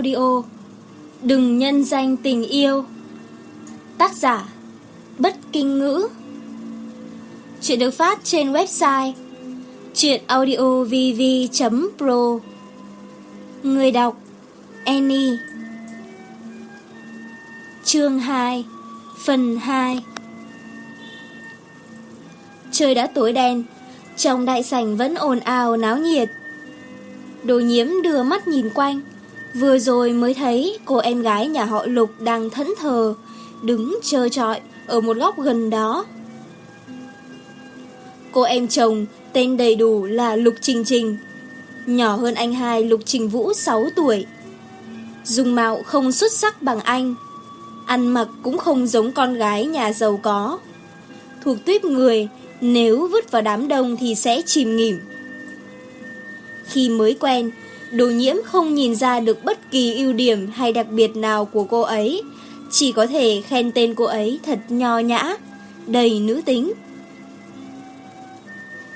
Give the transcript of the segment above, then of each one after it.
audio. Đừng nhân danh tình yêu. Tác giả, Bất Kinh Ngữ. Chuyện được phát trên website chuyện chuyệnaudiovv.pro Người đọc, Annie. Chương 2 Phần 2 Trời đã tối đen, Trong đại sảnh vẫn ồn ào náo nhiệt. Đồ nhiễm đưa mắt nhìn quanh. Vừa rồi mới thấy cô em gái nhà họ Lục đang thẫn thờ, đứng chờ trọi ở một góc gần đó. Cô em chồng tên đầy đủ là Lục Trình Trình, nhỏ hơn anh hai Lục Trình Vũ 6 tuổi. Dung mạo không xuất sắc bằng anh, ăn mặc cũng không giống con gái nhà giàu có. Thuộc tuyếp người, nếu vứt vào đám đông thì sẽ chìm nghỉm. Khi mới quen, đồ nhiễm không nhìn ra được bất kỳ ưu điểm hay đặc biệt nào của cô ấy. Chỉ có thể khen tên cô ấy thật nho nhã, đầy nữ tính.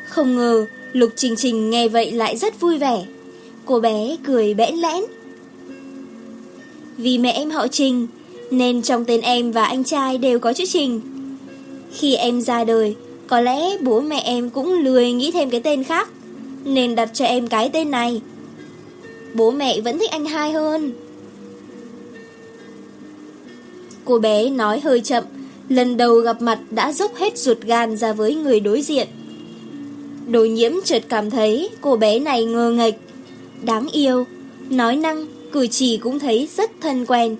Không ngờ, Lục Trình Trình nghe vậy lại rất vui vẻ. Cô bé cười bẽn lẽn. Vì mẹ em họ Trình, nên trong tên em và anh trai đều có chữ Trình. Khi em ra đời, có lẽ bố mẹ em cũng lười nghĩ thêm cái tên khác, nên đặt cho em cái tên này. Bố mẹ vẫn thích anh hai hơn. Cô bé nói hơi chậm, Lần đầu gặp mặt đã dốc hết ruột gan ra với người đối diện. Đồ nhiễm chợt cảm thấy cô bé này ngơ nghịch Đáng yêu, Nói năng, Cử chỉ cũng thấy rất thân quen.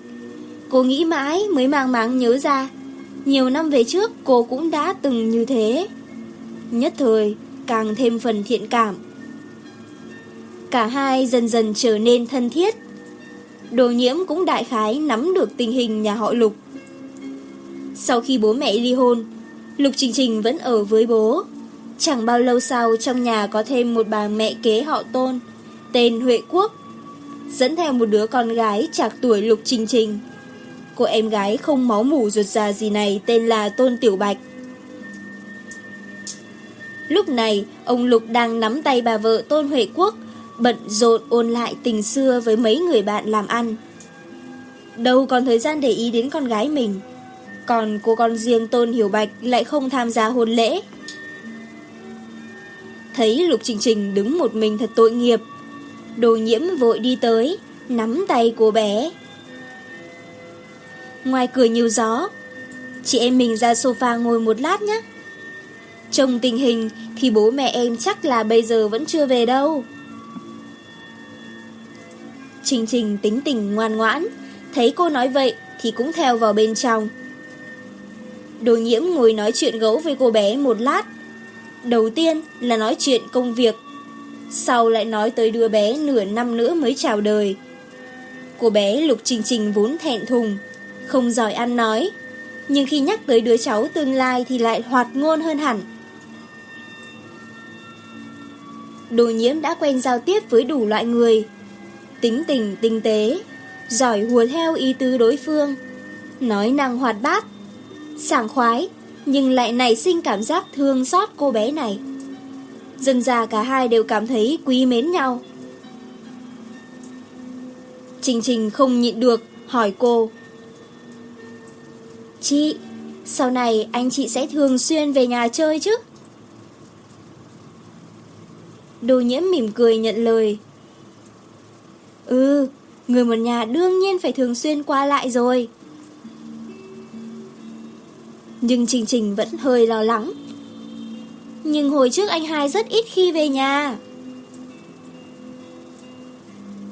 Cô nghĩ mãi mới mang máng nhớ ra, Nhiều năm về trước cô cũng đã từng như thế. Nhất thời, càng thêm phần thiện cảm. Cả hai dần dần trở nên thân thiết. Đồ nhiễm cũng đại khái nắm được tình hình nhà họ Lục. Sau khi bố mẹ ly hôn, Lục Trình Trình vẫn ở với bố. Chẳng bao lâu sau trong nhà có thêm một bà mẹ kế họ tôn, tên Huệ Quốc, dẫn theo một đứa con gái chạc tuổi Lục Trình Trình. Cô em gái không máu mủ ruột già gì này tên là Tôn Tiểu Bạch. Lúc này, ông Lục đang nắm tay bà vợ Tôn Huệ Quốc bận rộn ôn lại tình xưa với mấy người bạn làm ăn. Đâu còn thời gian để ý đến con gái mình, còn cô con riêng Tôn Hiểu Bạch lại không tham gia hôn lễ. Thấy Lục Trình Trình đứng một mình thật tội nghiệp, đồ nhiễm vội đi tới, nắm tay cô bé. Ngoài cửa nhiều gió, chị em mình ra sofa ngồi một lát nhé. Trong tình hình thì bố mẹ em chắc là bây giờ vẫn chưa về đâu. Trình Trình tính tình ngoan ngoãn, thấy cô nói vậy thì cũng theo vào bên trong. Đồ nhiễm ngồi nói chuyện gấu với cô bé một lát. Đầu tiên là nói chuyện công việc, sau lại nói tới đứa bé nửa năm nữa mới chào đời. Cô bé Lục Trình Trình vốn thẹn thùng, không giỏi ăn nói, nhưng khi nhắc tới đứa cháu tương lai thì lại hoạt ngôn hơn hẳn. Đồ nhiễm đã quen giao tiếp với đủ loại người, tính tình tinh tế, giỏi hùa theo ý tứ đối phương, nói năng hoạt bát, sảng khoái, nhưng lại nảy sinh cảm giác thương xót cô bé này. Dần ra cả hai đều cảm thấy quý mến nhau. Trình Trình không nhịn được, hỏi cô. Chị, sau này anh chị sẽ thường xuyên về nhà chơi chứ? Đồ nhiễm mỉm cười nhận lời Ừ, người một nhà đương nhiên phải thường xuyên qua lại rồi. Nhưng Trình Trình vẫn hơi lo lắng. Nhưng hồi trước anh hai rất ít khi về nhà.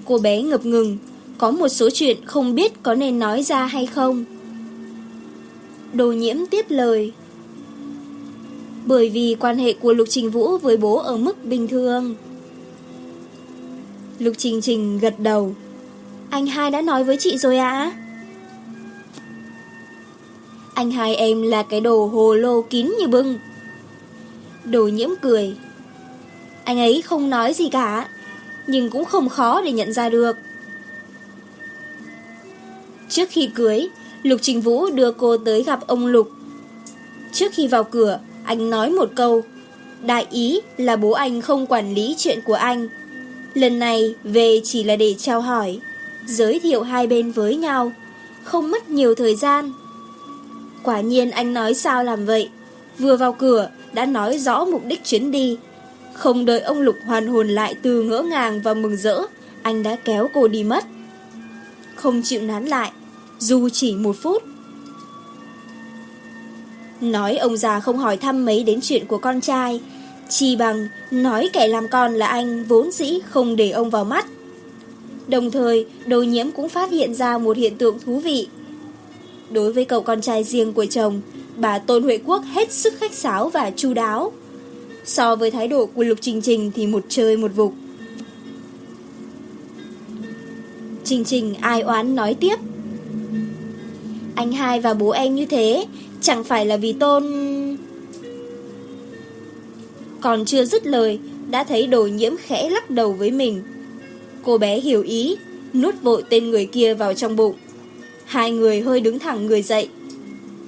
Cô bé ngập ngừng, có một số chuyện không biết có nên nói ra hay không. Đồ nhiễm tiếp lời. Bởi vì quan hệ của Lục Trình Vũ với bố ở mức bình thường. Lục Trình Trình gật đầu. Anh hai đã nói với chị rồi ạ? Anh hai em là cái đồ hồ lô kín như bưng. Đồ nhiễm cười. Anh ấy không nói gì cả Nhưng cũng không khó để nhận ra được. Trước khi cưới Lục Trình Vũ đưa cô tới gặp ông Lục. Trước khi vào cửa Anh nói một câu. Đại ý là bố anh không quản lý chuyện của anh. Lần này về chỉ là để trao hỏi, giới thiệu hai bên với nhau, không mất nhiều thời gian. Quả nhiên anh nói sao làm vậy, vừa vào cửa đã nói rõ mục đích chuyến đi. Không đợi ông Lục hoàn hồn lại từ ngỡ ngàng và mừng rỡ, anh đã kéo cô đi mất. Không chịu nán lại, dù chỉ một phút. Nói ông già không hỏi thăm mấy đến chuyện của con trai, chỉ bằng nói kẻ làm con là anh vốn dĩ không để ông vào mắt. Đồng thời, đồ nhiễm cũng phát hiện ra một hiện tượng thú vị. Đối với cậu con trai riêng của chồng, bà Tôn Huệ Quốc hết sức khách sáo và chu đáo. So với thái độ của Lục Trình Trình thì một chơi một vục. Trình Trình ai oán nói tiếp. Anh hai và bố em như thế, chẳng phải là vì Tôn còn chưa dứt lời, đã thấy đồ nhiễm khẽ lắc đầu với mình. Cô bé hiểu ý, nuốt vội tên người kia vào trong bụng. Hai người hơi đứng thẳng người dậy.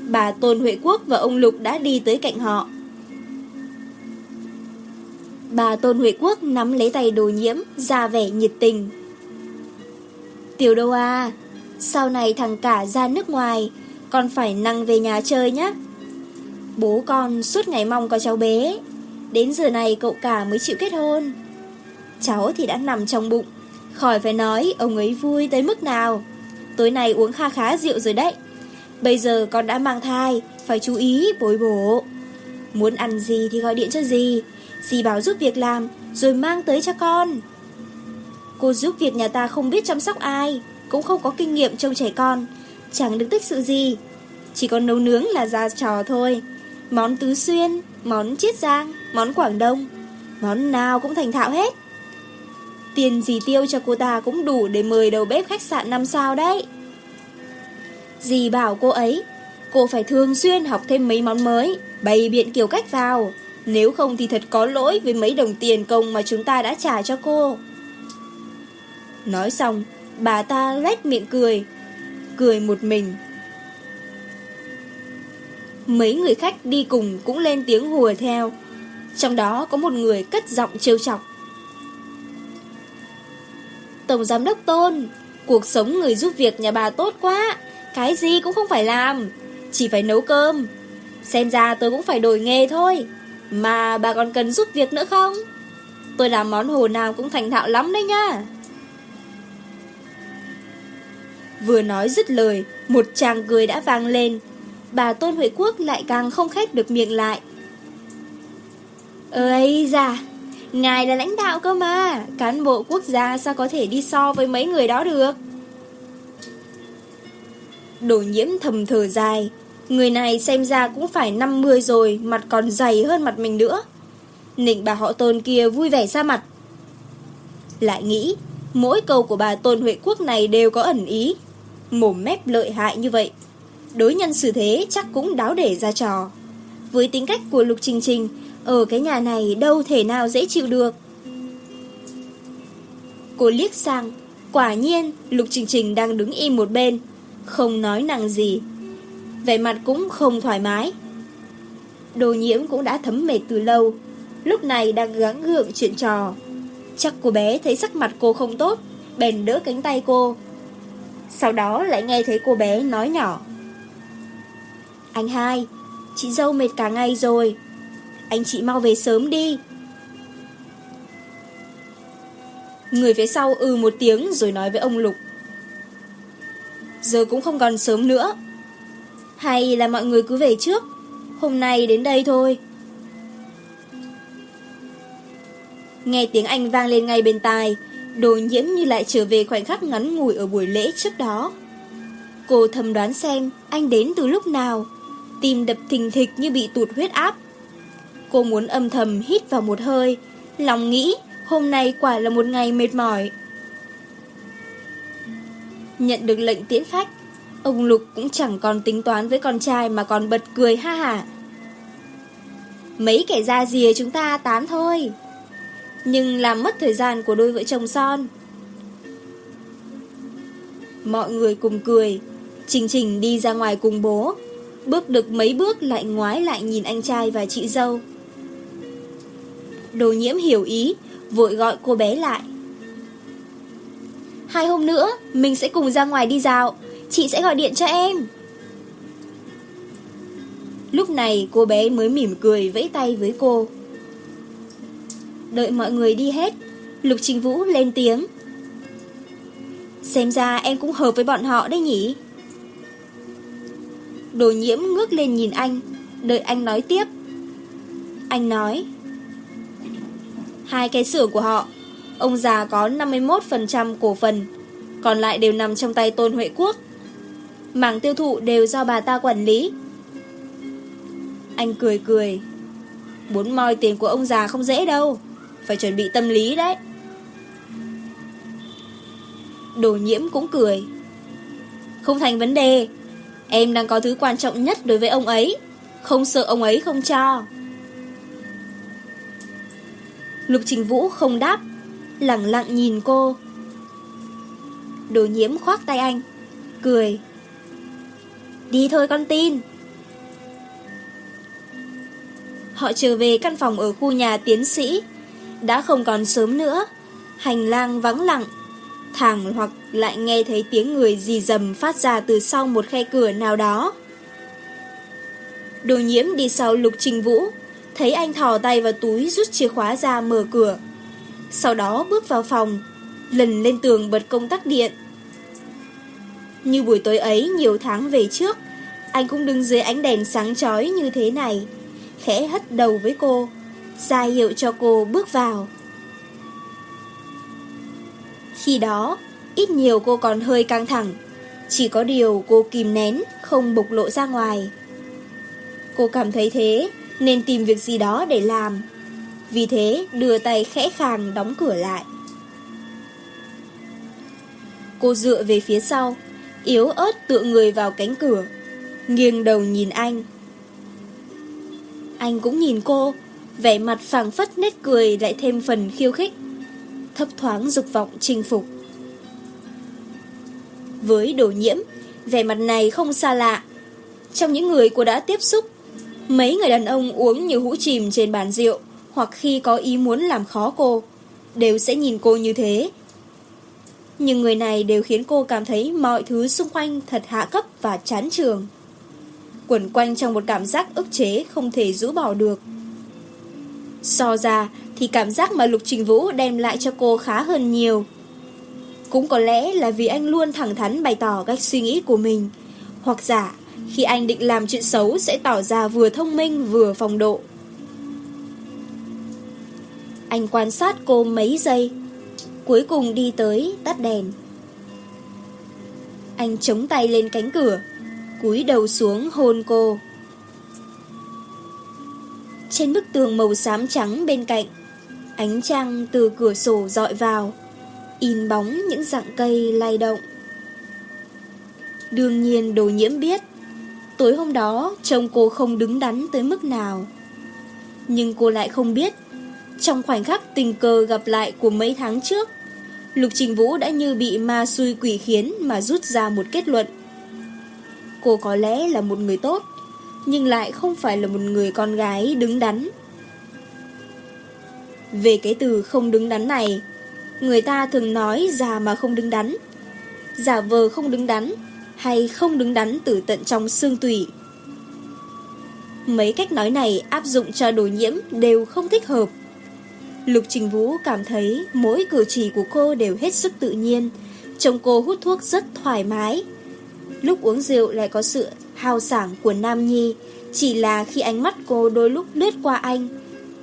Bà Tôn Huệ Quốc và ông Lục đã đi tới cạnh họ. Bà Tôn Huệ Quốc nắm lấy tay đồ nhiễm, ra vẻ nhiệt tình. Tiểu đâu à, sau này thằng cả ra nước ngoài, con phải năng về nhà chơi nhé. Bố con suốt ngày mong có cháu bé Đến giờ này cậu cả mới chịu kết hôn. Cháu thì đã nằm trong bụng. Khỏi phải nói ông ấy vui tới mức nào. Tối nay uống kha khá rượu rồi đấy. Bây giờ con đã mang thai, Phải chú ý bối bổ. Muốn ăn gì thì gọi điện cho dì. Dì bảo giúp việc làm, Rồi mang tới cho con. Cô giúp việc nhà ta không biết chăm sóc ai, Cũng không có kinh nghiệm trông trẻ con. Chẳng được tích sự gì. Chỉ còn nấu nướng là ra trò thôi món Tứ Xuyên, món Chiết Giang, món Quảng Đông, món nào cũng thành thạo hết. Tiền gì tiêu cho cô ta cũng đủ để mời đầu bếp khách sạn 5 sao đấy. Dì bảo cô ấy, cô phải thường xuyên học thêm mấy món mới, bày biện kiểu cách vào. Nếu không thì thật có lỗi với mấy đồng tiền công mà chúng ta đã trả cho cô. Nói xong, bà ta lét miệng cười. Cười một mình Mấy người khách đi cùng cũng lên tiếng hùa theo. Trong đó có một người cất giọng trêu chọc. Tổng giám đốc Tôn, Cuộc sống người giúp việc nhà bà tốt quá, Cái gì cũng không phải làm, Chỉ phải nấu cơm. Xem ra tôi cũng phải đổi nghề thôi, Mà bà còn cần giúp việc nữa không? Tôi làm món hồ nào cũng thành thạo lắm đấy nha. Vừa nói dứt lời, Một chàng cười đã vang lên bà Tôn Huệ Quốc lại càng không khép được miệng lại. Ơi da, ngài là lãnh đạo cơ mà, cán bộ quốc gia sao có thể đi so với mấy người đó được? Đồ nhiễm thầm thở dài, người này xem ra cũng phải 50 rồi, mặt còn dày hơn mặt mình nữa. Nịnh bà họ Tôn kia vui vẻ ra mặt. Lại nghĩ, mỗi câu của bà Tôn Huệ Quốc này đều có ẩn ý, mồm mép lợi hại như vậy đối nhân xử thế chắc cũng đáo để ra trò. Với tính cách của Lục Trình Trình, ở cái nhà này đâu thể nào dễ chịu được. Cô liếc sang, quả nhiên Lục Trình Trình đang đứng im một bên, không nói năng gì. Vẻ mặt cũng không thoải mái. Đồ nhiễm cũng đã thấm mệt từ lâu, lúc này đang gắng gượng chuyện trò. Chắc cô bé thấy sắc mặt cô không tốt, bèn đỡ cánh tay cô. Sau đó lại nghe thấy cô bé nói nhỏ. Anh hai, chị dâu mệt cả ngày rồi. Anh chị mau về sớm đi. Người phía sau ừ một tiếng rồi nói với ông Lục. Giờ cũng không còn sớm nữa. Hay là mọi người cứ về trước, hôm nay đến đây thôi. Nghe tiếng Anh vang lên ngay bên tai, đồ nhiễm như lại trở về khoảnh khắc ngắn ngủi ở buổi lễ trước đó. Cô thầm đoán xem anh đến từ lúc nào tim đập thình thịch như bị tụt huyết áp. Cô muốn âm thầm hít vào một hơi, lòng nghĩ hôm nay quả là một ngày mệt mỏi. Nhận được lệnh tiễn khách, ông Lục cũng chẳng còn tính toán với con trai mà còn bật cười ha hả. Mấy kẻ ra dìa chúng ta tán thôi. Nhưng làm mất thời gian của đôi vợ chồng son. Mọi người cùng cười, Trình Trình đi ra ngoài cùng bố Bước được mấy bước lại ngoái lại nhìn anh trai và chị dâu. Đồ nhiễm hiểu ý, Vội gọi cô bé lại. Hai hôm nữa, Mình sẽ cùng ra ngoài đi dạo. Chị sẽ gọi điện cho em. Lúc này, cô bé mới mỉm cười vẫy tay với cô. Đợi mọi người đi hết, Lục trinh Vũ lên tiếng. Xem ra em cũng hợp với bọn họ đấy nhỉ? Đồ nhiễm ngước lên nhìn anh. Đợi anh nói tiếp. Anh nói, Hai cái xưởng của họ, Ông già có 51% cổ phần, Còn lại đều nằm trong tay Tôn Huệ Quốc. Mảng tiêu thụ đều do bà ta quản lý. Anh cười cười, Muốn moi tiền của ông già không dễ đâu, Phải chuẩn bị tâm lý đấy. Đồ nhiễm cũng cười, Không thành vấn đề Em đang có thứ quan trọng nhất đối với ông ấy. Không sợ ông ấy không cho. Lục Trình Vũ không đáp Lặng lặng nhìn cô. Đồ nhiễm khoác tay anh, Cười. Đi thôi con tin. Họ trở về căn phòng ở khu nhà tiến sĩ. Đã không còn sớm nữa, Hành lang vắng lặng thẳng hoặc lại nghe thấy tiếng người dì dầm phát ra từ sau một khe cửa nào đó. Đồ nhiễm đi sau Lục Trình Vũ, thấy anh thò tay vào túi rút chìa khóa ra mở cửa. Sau đó bước vào phòng, lần lên tường bật công tắc điện. Như buổi tối ấy nhiều tháng về trước, anh cũng đứng dưới ánh đèn sáng chói như thế này, khẽ hất đầu với cô, ra hiệu cho cô bước vào. Khi đó, ít nhiều cô còn hơi căng thẳng. Chỉ có điều cô kìm nén, không bộc lộ ra ngoài. Cô cảm thấy thế, nên tìm việc gì đó để làm. Vì thế, đưa tay khẽ khàng đóng cửa lại. Cô dựa về phía sau, yếu ớt tựa người vào cánh cửa, nghiêng đầu nhìn anh. Anh cũng nhìn cô, vẻ mặt phẳng phất nét cười lại thêm phần khiêu khích thấp thoáng dục vọng chinh phục. Với đồ nhiễm, vẻ mặt này không xa lạ. Trong những người cô đã tiếp xúc, mấy người đàn ông uống nhiều hũ chìm trên bàn rượu hoặc khi có ý muốn làm khó cô, đều sẽ nhìn cô như thế. Nhưng người này đều khiến cô cảm thấy mọi thứ xung quanh thật hạ cấp và chán trường. Quẩn quanh trong một cảm giác ức chế không thể rũ bỏ được. So ra thì cảm giác mà Lục Trình Vũ đem lại cho cô khá hơn nhiều. Cũng có lẽ là vì anh luôn thẳng thắn bày tỏ cách suy nghĩ của mình. Hoặc giả, khi anh định làm chuyện xấu sẽ tỏ ra vừa thông minh vừa phòng độ. Anh quan sát cô mấy giây, cuối cùng đi tới tắt đèn. Anh chống tay lên cánh cửa, cúi đầu xuống hôn cô trên bức tường màu xám trắng bên cạnh. Ánh trăng từ cửa sổ dọi vào, in bóng những dạng cây lay động. Đương nhiên đồ nhiễm biết, tối hôm đó chồng cô không đứng đắn tới mức nào. Nhưng cô lại không biết, trong khoảnh khắc tình cờ gặp lại của mấy tháng trước, Lục Trình Vũ đã như bị ma xui quỷ khiến mà rút ra một kết luận. Cô có lẽ là một người tốt, nhưng lại không phải là một người con gái đứng đắn. Về cái từ không đứng đắn này, người ta thường nói già mà không đứng đắn, giả vờ không đứng đắn hay không đứng đắn từ tận trong xương tủy. Mấy cách nói này áp dụng cho đồ nhiễm đều không thích hợp. Lục Trình Vũ cảm thấy mỗi cử chỉ của cô đều hết sức tự nhiên, trông cô hút thuốc rất thoải mái. Lúc uống rượu lại có sự hào sảng của Nam Nhi, chỉ là khi ánh mắt cô đôi lúc lướt qua anh.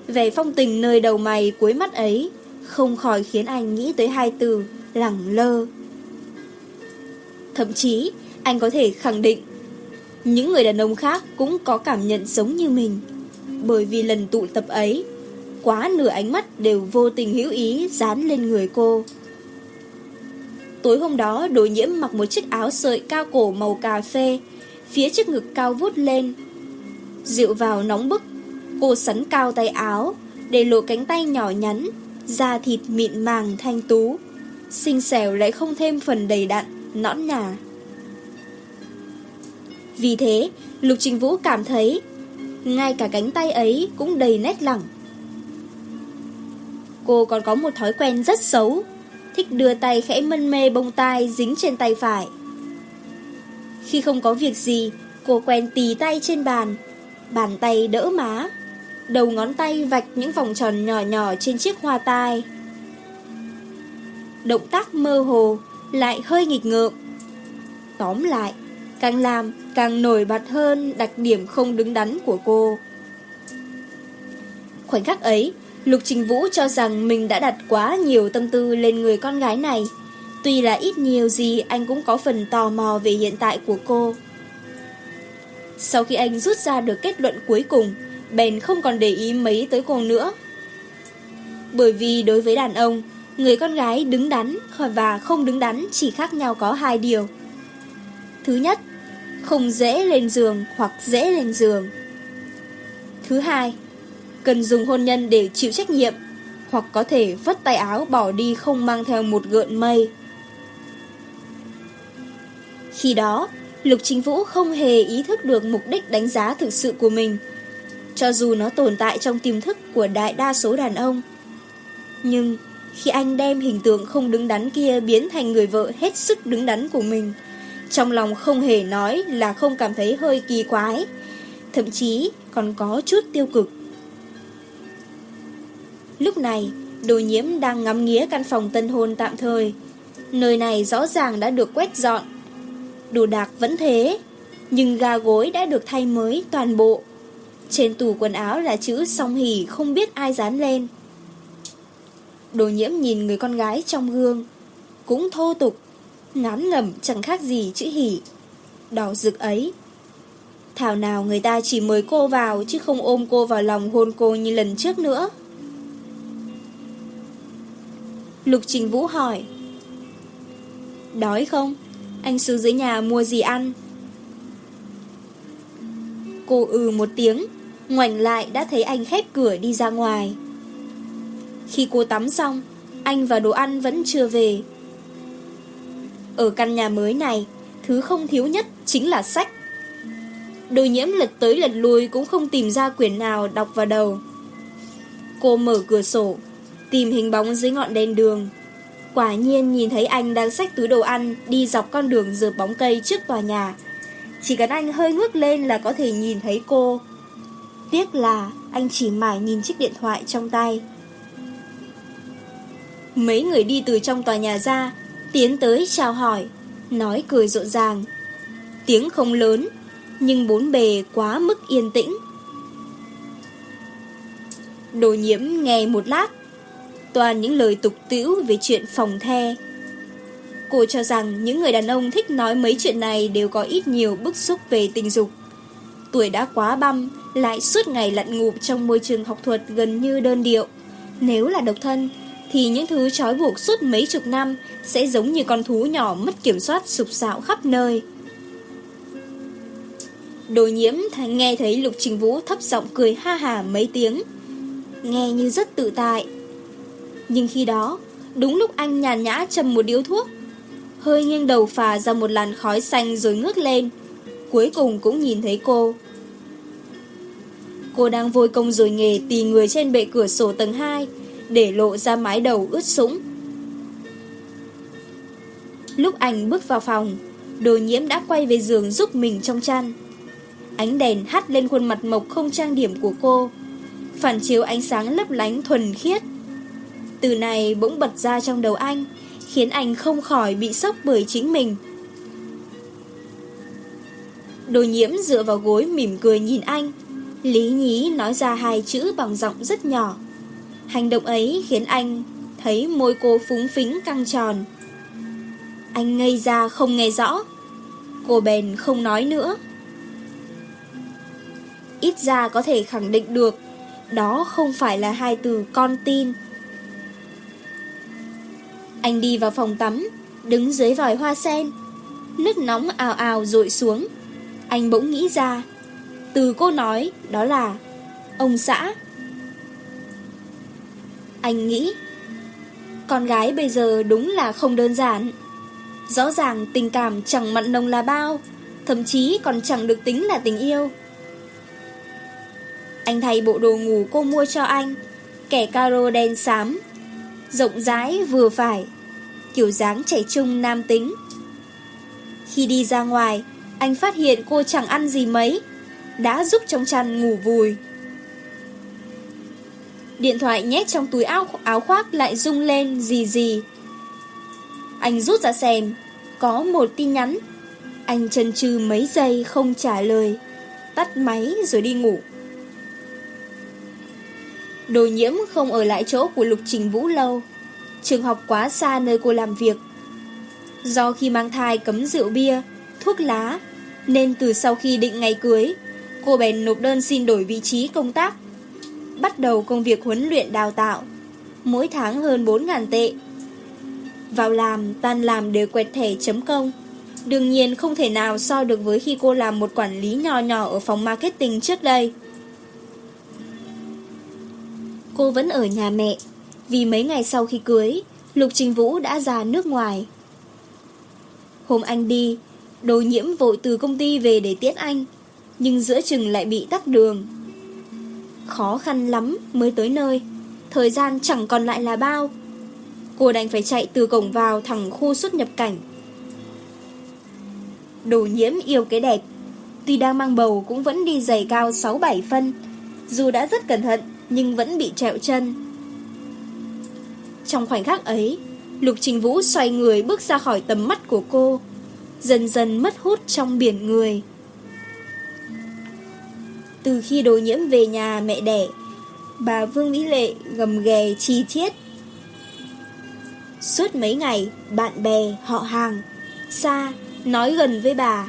về phong tình nơi đầu mày cuối mắt ấy, không khỏi khiến anh nghĩ tới hai từ lẳng lơ. Thậm chí, anh có thể khẳng định, những người đàn ông khác cũng có cảm nhận giống như mình. Bởi vì lần tụ tập ấy, quá nửa ánh mắt đều vô tình hữu ý dán lên người cô. Tối hôm đó, đối nhiễm mặc một chiếc áo sợi cao cổ màu cà phê, phía trước ngực cao vút lên. Dịu vào nóng bức, cô sắn cao tay áo, để lộ cánh tay nhỏ nhắn, da thịt mịn màng thanh tú. Xinh xẻo lại không thêm phần đầy đặn, nõn nà. Vì thế, Lục Trình Vũ cảm thấy, ngay cả cánh tay ấy cũng đầy nét lẳng. Cô còn có một thói quen rất xấu, thích đưa tay khẽ mân mê bông tai dính trên tay phải. Khi không có việc gì, cô quen tì tay trên bàn. Bàn tay đỡ má. Đầu ngón tay vạch những vòng tròn nhỏ nhỏ trên chiếc hoa tai. Động tác mơ hồ, lại hơi nghịch ngợm. Tóm lại, càng làm càng nổi bật hơn đặc điểm không đứng đắn của cô. Khoảnh khắc ấy, Lục Trình Vũ cho rằng mình đã đặt quá nhiều tâm tư lên người con gái này. Tuy là ít nhiều gì anh cũng có phần tò mò về hiện tại của cô. Sau khi anh rút ra được kết luận cuối cùng, bèn không còn để ý mấy tới cô nữa. Bởi vì đối với đàn ông, người con gái đứng đắn và không đứng đắn chỉ khác nhau có hai điều. Thứ nhất, không dễ lên giường hoặc dễ lên giường. Thứ hai, cần dùng hôn nhân để chịu trách nhiệm hoặc có thể vứt tay áo bỏ đi không mang theo một gợn mây. Khi đó, Lục Chính Vũ không hề ý thức được mục đích đánh giá thực sự của mình, cho dù nó tồn tại trong tiềm thức của đại đa số đàn ông. Nhưng khi anh đem hình tượng không đứng đắn kia biến thành người vợ hết sức đứng đắn của mình, trong lòng không hề nói là không cảm thấy hơi kỳ quái, thậm chí còn có chút tiêu cực. Lúc này, đồ nhiễm đang ngắm nghía căn phòng tân hôn tạm thời. Nơi này rõ ràng đã được quét dọn, đồ đạc vẫn thế, nhưng ga gối đã được thay mới toàn bộ. Trên tủ quần áo là chữ song hỉ không biết ai dán lên. Đồ nhiễm nhìn người con gái trong gương, cũng thô tục, ngán ngẩm chẳng khác gì chữ hỉ, đỏ rực ấy. Thảo nào người ta chỉ mời cô vào chứ không ôm cô vào lòng hôn cô như lần trước nữa. Lục Trình Vũ hỏi Đói không? Anh xuống dưới nhà mua gì ăn? Cô ừ một tiếng, Ngoảnh lại đã thấy anh khép cửa đi ra ngoài. Khi cô tắm xong, Anh và đồ ăn vẫn chưa về. Ở căn nhà mới này, Thứ không thiếu nhất chính là sách. Đôi nhiễm lật tới lật lui Cũng không tìm ra quyển nào đọc vào đầu. Cô mở cửa sổ, Tìm hình bóng dưới ngọn đèn đường. Quả nhiên nhìn thấy anh đang xách túi đồ ăn, Đi dọc con đường dừa bóng cây trước tòa nhà. Chỉ cần anh hơi ngước lên là có thể nhìn thấy cô. Tiếc là anh chỉ mải nhìn chiếc điện thoại trong tay. Mấy người đi từ trong tòa nhà ra, Tiến tới chào hỏi, Nói cười rộn ràng. Tiếng không lớn, Nhưng bốn bề quá mức yên tĩnh. Đồ nhiễm nghe một lát toàn những lời tục tĩu về chuyện phòng the. Cô cho rằng những người đàn ông thích nói mấy chuyện này đều có ít nhiều bức xúc về tình dục. Tuổi đã quá băm, lại suốt ngày lặn ngụp trong môi trường học thuật gần như đơn điệu. Nếu là độc thân, thì những thứ trói buộc suốt mấy chục năm sẽ giống như con thú nhỏ mất kiểm soát sụp sạo khắp nơi. Đồ nhiễm nghe thấy Lục Trình Vũ thấp giọng cười ha hà mấy tiếng. Nghe như rất tự tại, nhưng khi đó, đúng lúc anh nhàn nhã chầm một điếu thuốc, hơi nghiêng đầu phà ra một làn khói xanh rồi ngước lên. Cuối cùng cũng nhìn thấy cô. Cô đang vôi công rồi nghề tì người trên bệ cửa sổ tầng 2, để lộ ra mái đầu ướt sũng. Lúc anh bước vào phòng, đồ nhiễm đã quay về giường giúp mình trong chăn. Ánh đèn hắt lên khuôn mặt mộc không trang điểm của cô, phản chiếu ánh sáng lấp lánh thuần khiết. Từ này bỗng bật ra trong đầu anh, khiến anh không khỏi bị sốc bởi chính mình. Đồ nhiễm dựa vào gối mỉm cười nhìn anh, lý nhí nói ra hai chữ bằng giọng rất nhỏ. Hành động ấy khiến anh thấy môi cô phúng phính căng tròn. Anh ngây ra không nghe rõ, cô bèn không nói nữa. Ít ra có thể khẳng định được, đó không phải là hai từ con tin. Anh đi vào phòng tắm, đứng dưới vòi hoa sen. Nước nóng ào ào rội xuống. Anh bỗng nghĩ ra, từ cô nói đó là ông xã. Anh nghĩ, con gái bây giờ đúng là không đơn giản. Rõ ràng tình cảm chẳng mặn nồng là bao, thậm chí còn chẳng được tính là tình yêu. Anh thay bộ đồ ngủ cô mua cho anh, kẻ caro đen xám, rộng rãi vừa phải, kiểu dáng trẻ trung nam tính. Khi đi ra ngoài, anh phát hiện cô chẳng ăn gì mấy, đã giúp trong chăn ngủ vùi. Điện thoại nhét trong túi áo, áo khoác lại rung lên gì gì. Anh rút ra xem, có một tin nhắn. Anh chần chừ mấy giây không trả lời, tắt máy rồi đi ngủ. Đồ nhiễm không ở lại chỗ của Lục Trình Vũ lâu. Trường học quá xa nơi cô làm việc. Do khi mang thai cấm rượu bia Thuốc lá Nên từ sau khi định ngày cưới Cô bèn nộp đơn xin đổi vị trí công tác. Bắt đầu công việc huấn luyện đào tạo Mỗi tháng hơn 4.000 tệ. Vào làm, tan làm đều quẹt thẻ chấm công. Đương nhiên không thể nào so được với khi cô làm một quản lý nhỏ nhỏ ở phòng marketing trước đây. Cô vẫn ở nhà mẹ. Vì mấy ngày sau khi cưới, Lục Trình Vũ đã ra nước ngoài. Hôm anh đi, Đồ nhiễm vội từ công ty về để tiễn anh, Nhưng giữa chừng lại bị tắc đường. Khó khăn lắm mới tới nơi, Thời gian chẳng còn lại là bao. Cô đành phải chạy từ cổng vào thẳng khu xuất nhập cảnh. Đồ nhiễm yêu cái đẹp, Tuy đang mang bầu cũng vẫn đi giày cao 6-7 phân, Dù đã rất cẩn thận nhưng vẫn bị trẹo chân. Trong khoảnh khắc ấy, Lục Trình Vũ xoay người bước ra khỏi tầm mắt của cô, dần dần mất hút trong biển người. Từ khi đồ nhiễm về nhà mẹ đẻ, bà Vương Vĩ Lệ gầm ghè chi chiết. Suốt mấy ngày, bạn bè, họ hàng, xa, nói gần với bà.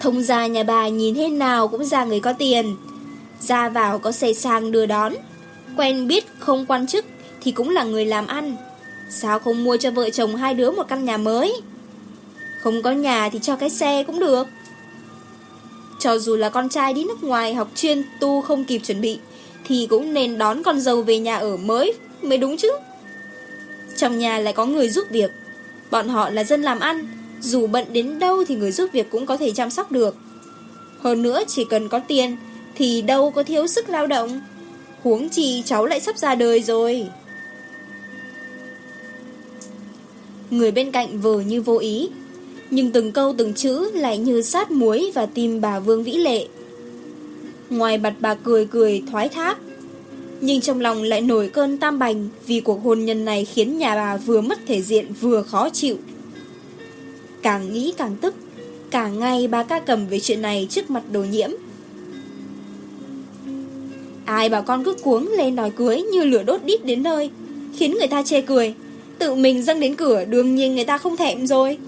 Thông gia nhà bà nhìn thế nào cũng ra người có tiền ra vào có xe sang đưa đón. Quen biết không quan chức thì cũng là người làm ăn. Sao không mua cho vợ chồng hai đứa một căn nhà mới? Không có nhà thì cho cái xe cũng được. Cho dù là con trai đi nước ngoài học chuyên tu không kịp chuẩn bị thì cũng nên đón con dâu về nhà ở mới mới đúng chứ. Trong nhà lại có người giúp việc. Bọn họ là dân làm ăn, dù bận đến đâu thì người giúp việc cũng có thể chăm sóc được. Hơn nữa chỉ cần có tiền thì đâu có thiếu sức lao động. Huống chi cháu lại sắp ra đời rồi. Người bên cạnh vờ như vô ý, nhưng từng câu từng chữ lại như sát muối và tim bà Vương Vĩ Lệ. Ngoài mặt bà cười cười thoái thác, nhưng trong lòng lại nổi cơn tam bành vì cuộc hôn nhân này khiến nhà bà vừa mất thể diện vừa khó chịu. Càng nghĩ càng tức, cả ngày bà ca cầm về chuyện này trước mặt đồ nhiễm. Ai bảo con cứ cuống lên đòi cưới như lửa đốt đít đến nơi, khiến người ta chê cười. Tự mình dâng đến cửa đương nhiên người ta không thèm rồi.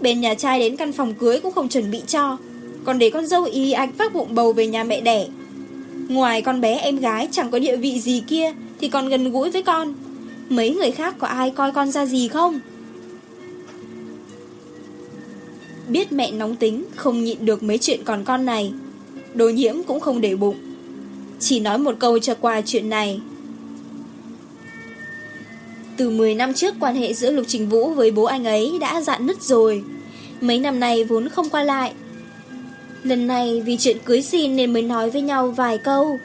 Bên nhà trai đến căn phòng cưới cũng không chuẩn bị cho, còn để con dâu y ạch vác bụng bầu về nhà mẹ đẻ. Ngoài con bé em gái chẳng có địa vị gì kia thì còn gần gũi với con. Mấy người khác có ai coi con ra gì không? Biết mẹ nóng tính Không nhịn được mấy chuyện còn con này Đồ nhiễm cũng không để bụng chỉ nói một câu cho qua chuyện này. Từ 10 năm trước, quan hệ giữa Lục Trình Vũ với bố anh ấy đã dạn nứt rồi. Mấy năm nay vốn không qua lại. Lần này vì chuyện cưới xin nên mới nói với nhau vài câu.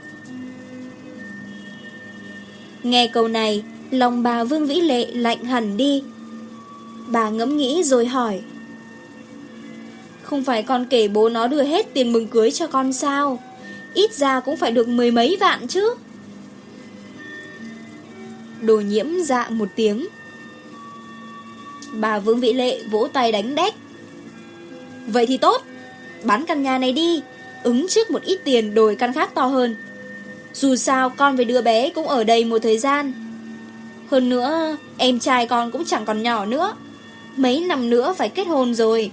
Nghe câu này, Lòng bà Vương Vĩ Lệ lạnh hẳn đi. Bà ngẫm nghĩ rồi hỏi, Không phải con kể bố nó đưa hết tiền mừng cưới cho con sao? Ít ra cũng phải được mười mấy vạn chứ. Đồ nhiễm dạ một tiếng. Bà Vương Vĩ Lệ vỗ tay đánh đét. Vậy thì tốt, Bán căn nhà này đi, Ứng trước một ít tiền đổi căn khác to hơn. Dù sao, con với đứa bé cũng ở đây một thời gian. Hơn nữa, Em trai con cũng chẳng còn nhỏ nữa. Mấy năm nữa phải kết hôn rồi.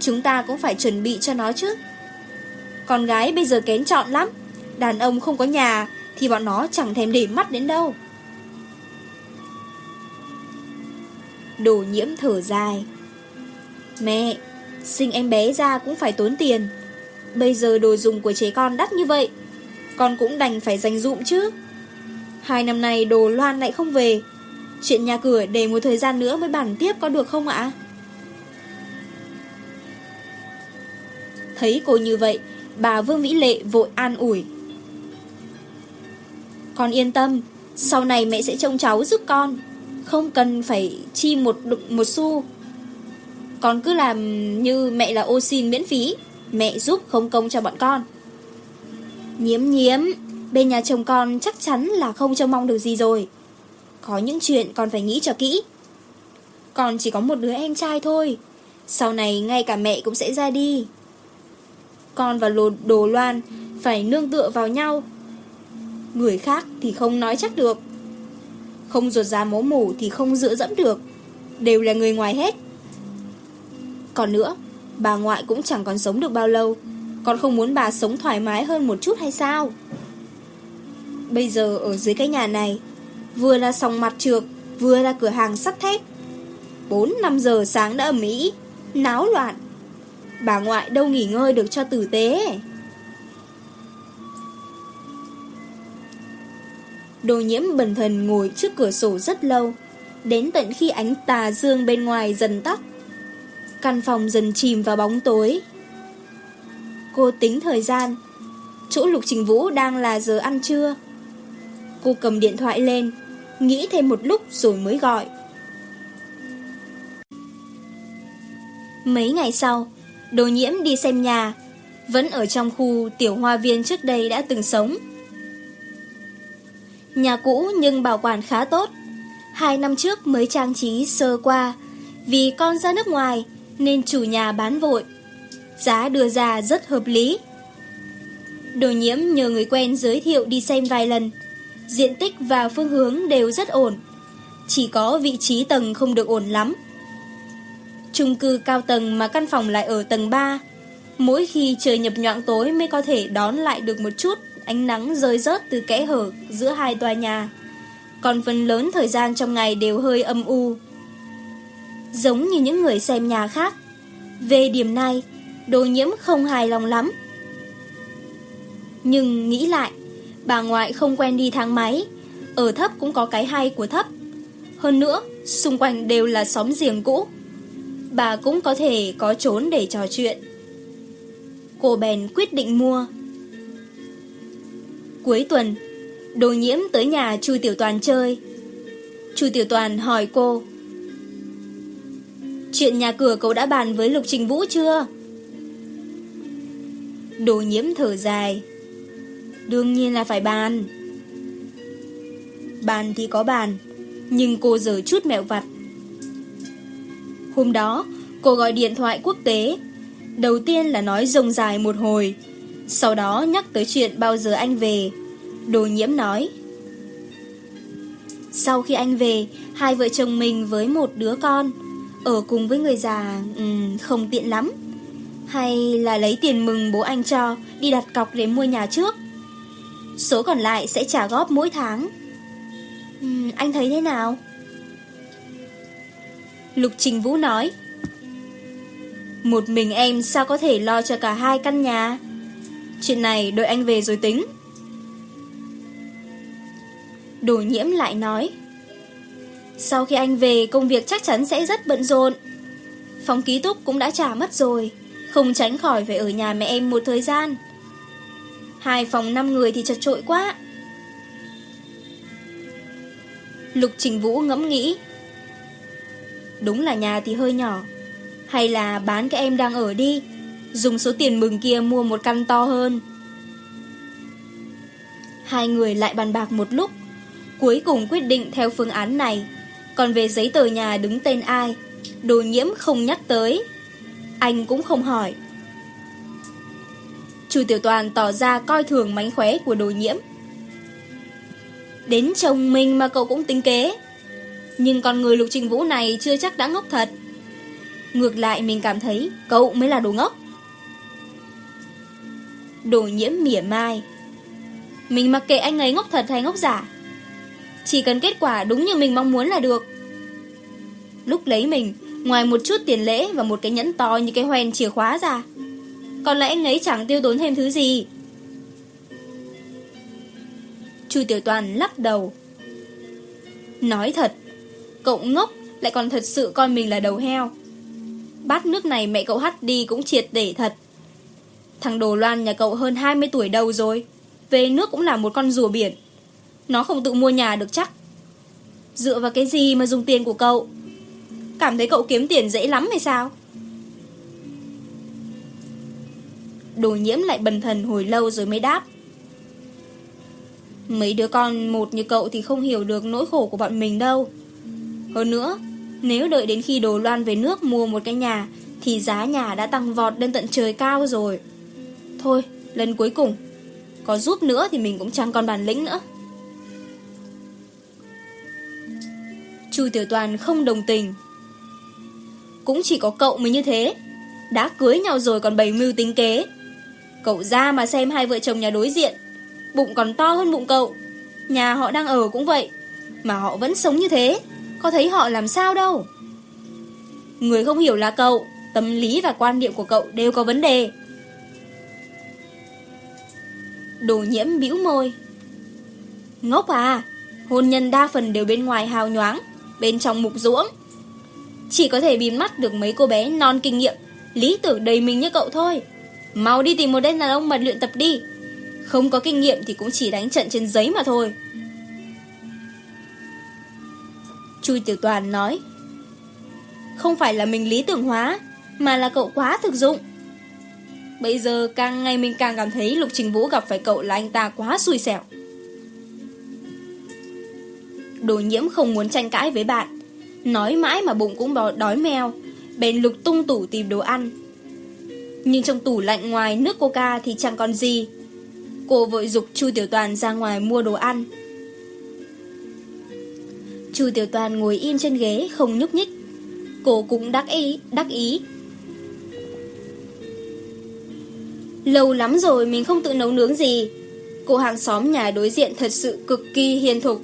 Chúng ta cũng phải chuẩn bị cho nó chứ. Con gái bây giờ kén chọn lắm. Đàn ông không có nhà Thì bọn nó chẳng thèm để mắt đến đâu. Đồ nhiễm thở dài. Mẹ, Sinh em bé ra cũng phải tốn tiền. Bây giờ đồ dùng của trẻ con đắt như vậy, Con cũng đành phải dành dụm chứ. Hai năm nay đồ loan lại không về. Chuyện nhà cửa để một thời gian nữa mới bàn tiếp có được không ạ? Thấy cô như vậy Bà Vương Vĩ Lệ vội an ủi. Con yên tâm, Sau này mẹ sẽ trông cháu giúp con, Không cần phải chi một đục một xu. Con cứ làm như mẹ là ô xin miễn phí, Mẹ giúp không công cho bọn con. Nhiếm nhiếm, Bên nhà chồng con chắc chắn là không trông mong được gì rồi. Có những chuyện con phải nghĩ cho kỹ. Con chỉ có một đứa em trai thôi, Sau này ngay cả mẹ cũng sẽ ra đi. Con và đồ loan phải nương tựa vào nhau. Người khác thì không nói chắc được. Không ruột ra máu mủ thì không dựa dẫm được. Đều là người ngoài hết. Còn nữa, Bà ngoại cũng chẳng còn sống được bao lâu. Con không muốn bà sống thoải mái hơn một chút hay sao? Bây giờ ở dưới cái nhà này, Vừa là sòng mặt trược, Vừa là cửa hàng sắt thép. 4-5 giờ sáng đã ẩm ý Náo loạn bà ngoại đâu nghỉ ngơi được cho tử tế. Đồ nhiễm bần thần ngồi trước cửa sổ rất lâu, đến tận khi ánh tà dương bên ngoài dần tắt. Căn phòng dần chìm vào bóng tối. Cô tính thời gian, chỗ Lục Trình Vũ đang là giờ ăn trưa. Cô cầm điện thoại lên, nghĩ thêm một lúc rồi mới gọi. Mấy ngày sau, Đồ nhiễm đi xem nhà. Vẫn ở trong khu tiểu hoa viên trước đây đã từng sống. Nhà cũ nhưng bảo quản khá tốt. Hai năm trước mới trang trí sơ qua. Vì con ra nước ngoài Nên chủ nhà bán vội. Giá đưa ra rất hợp lý. Đồ nhiễm nhờ người quen giới thiệu đi xem vài lần. Diện tích và phương hướng đều rất ổn. Chỉ có vị trí tầng không được ổn lắm chung cư cao tầng mà căn phòng lại ở tầng 3. Mỗi khi trời nhập nhoạng tối mới có thể đón lại được một chút ánh nắng rơi rớt từ kẽ hở giữa hai tòa nhà. Còn phần lớn thời gian trong ngày đều hơi âm u. Giống như những người xem nhà khác. Về điểm này, đồ nhiễm không hài lòng lắm. Nhưng nghĩ lại, bà ngoại không quen đi thang máy, ở thấp cũng có cái hay của thấp. Hơn nữa, xung quanh đều là xóm giềng cũ bà cũng có thể có trốn để trò chuyện. Cô bèn quyết định mua. Cuối tuần, đồ nhiễm tới nhà Chu Tiểu Toàn chơi. Chu Tiểu Toàn hỏi cô. Chuyện nhà cửa cậu đã bàn với Lục Trình Vũ chưa? Đồ nhiễm thở dài. Đương nhiên là phải bàn. Bàn thì có bàn, nhưng cô giờ chút mẹo vặt Hôm đó, cô gọi điện thoại quốc tế. Đầu tiên là nói rồng dài một hồi, sau đó nhắc tới chuyện bao giờ anh về. Đồ nhiễm nói. Sau khi anh về, hai vợ chồng mình với một đứa con, ở cùng với người già um, không tiện lắm. Hay là lấy tiền mừng bố anh cho, đi đặt cọc để mua nhà trước. Số còn lại sẽ trả góp mỗi tháng. Um, anh thấy thế nào? Lục Trình Vũ nói, Một mình em sao có thể lo cho cả hai căn nhà? Chuyện này đợi anh về rồi tính. Đồ nhiễm lại nói, Sau khi anh về, công việc chắc chắn sẽ rất bận rộn. Phòng ký túc cũng đã trả mất rồi, Không tránh khỏi phải ở nhà mẹ em một thời gian. Hai phòng 5 người thì chật trội quá. Lục Trình Vũ ngẫm nghĩ Đúng là nhà thì hơi nhỏ. Hay là bán cái em đang ở đi, Dùng số tiền mừng kia mua một căn to hơn. Hai người lại bàn bạc một lúc, Cuối cùng quyết định theo phương án này. Còn về giấy tờ nhà đứng tên ai, Đồ nhiễm không nhắc tới. Anh cũng không hỏi. Chủ Tiểu Toàn tỏ ra coi thường mánh khóe của đồ nhiễm. Đến chồng mình mà cậu cũng tính kế. Nhưng con người Lục Trình Vũ này chưa chắc đã ngốc thật. Ngược lại, mình cảm thấy Cậu mới là đồ ngốc. Đồ nhiễm mỉa mai. Mình mặc kệ anh ấy ngốc thật hay ngốc giả. Chỉ cần kết quả đúng như mình mong muốn là được. Lúc lấy mình, Ngoài một chút tiền lễ Và một cái nhẫn to như cái hoen chìa khóa ra, Còn lẽ anh ấy chẳng tiêu tốn thêm thứ gì. Chu Tiểu Toàn lắc đầu. Nói thật Cậu ngốc, Lại còn thật sự coi mình là đầu heo. Bát nước này mẹ cậu hắt đi cũng triệt để thật. Thằng đồ loan nhà cậu hơn 20 tuổi đầu rồi? Về nước cũng là một con rùa biển. Nó không tự mua nhà được chắc. Dựa vào cái gì mà dùng tiền của cậu? Cảm thấy cậu kiếm tiền dễ lắm hay sao? Đồ nhiễm lại bần thần hồi lâu rồi mới đáp. Mấy đứa con một như cậu thì không hiểu được nỗi khổ của bọn mình đâu. Hơn nữa, nếu đợi đến khi đồ loan về nước mua một cái nhà, thì giá nhà đã tăng vọt lên tận trời cao rồi. Thôi, lần cuối cùng, có giúp nữa thì mình cũng chẳng còn bản lĩnh nữa. Chu Tiểu Toàn không đồng tình. Cũng chỉ có cậu mới như thế, đã cưới nhau rồi còn bày mưu tính kế. Cậu ra mà xem hai vợ chồng nhà đối diện, bụng còn to hơn bụng cậu, nhà họ đang ở cũng vậy, mà họ vẫn sống như thế. Có thấy họ làm sao đâu. Người không hiểu là cậu, Tâm lý và quan niệm của cậu đều có vấn đề. Đồ nhiễm bĩu môi. Ngốc à Hôn nhân đa phần đều bên ngoài hào nhoáng, Bên trong mục ruỗng. Chỉ có thể bìm mắt được mấy cô bé non kinh nghiệm, Lý tưởng đầy mình như cậu thôi. Mau đi tìm một đêm đàn ông mà luyện tập đi. Không có kinh nghiệm thì cũng chỉ đánh trận trên giấy mà thôi. Chui Tiểu Toàn nói, Không phải là mình lý tưởng hóa, Mà là cậu quá thực dụng. Bây giờ càng ngày mình càng cảm thấy Lục Trình Vũ gặp phải cậu là anh ta quá xui xẻo. Đồ nhiễm không muốn tranh cãi với bạn, Nói mãi mà bụng cũng đói mèo Bèn lục tung tủ tìm đồ ăn. Nhưng trong tủ lạnh ngoài nước coca thì chẳng còn gì. Cô vội dục Chu Tiểu Toàn ra ngoài mua đồ ăn. Chu tiểu toàn ngồi im trên ghế, không nhúc nhích. Cô cũng đắc ý Đắc ý. Lâu lắm rồi mình không tự nấu nướng gì. Cô hàng xóm nhà đối diện thật sự cực kỳ hiền thục.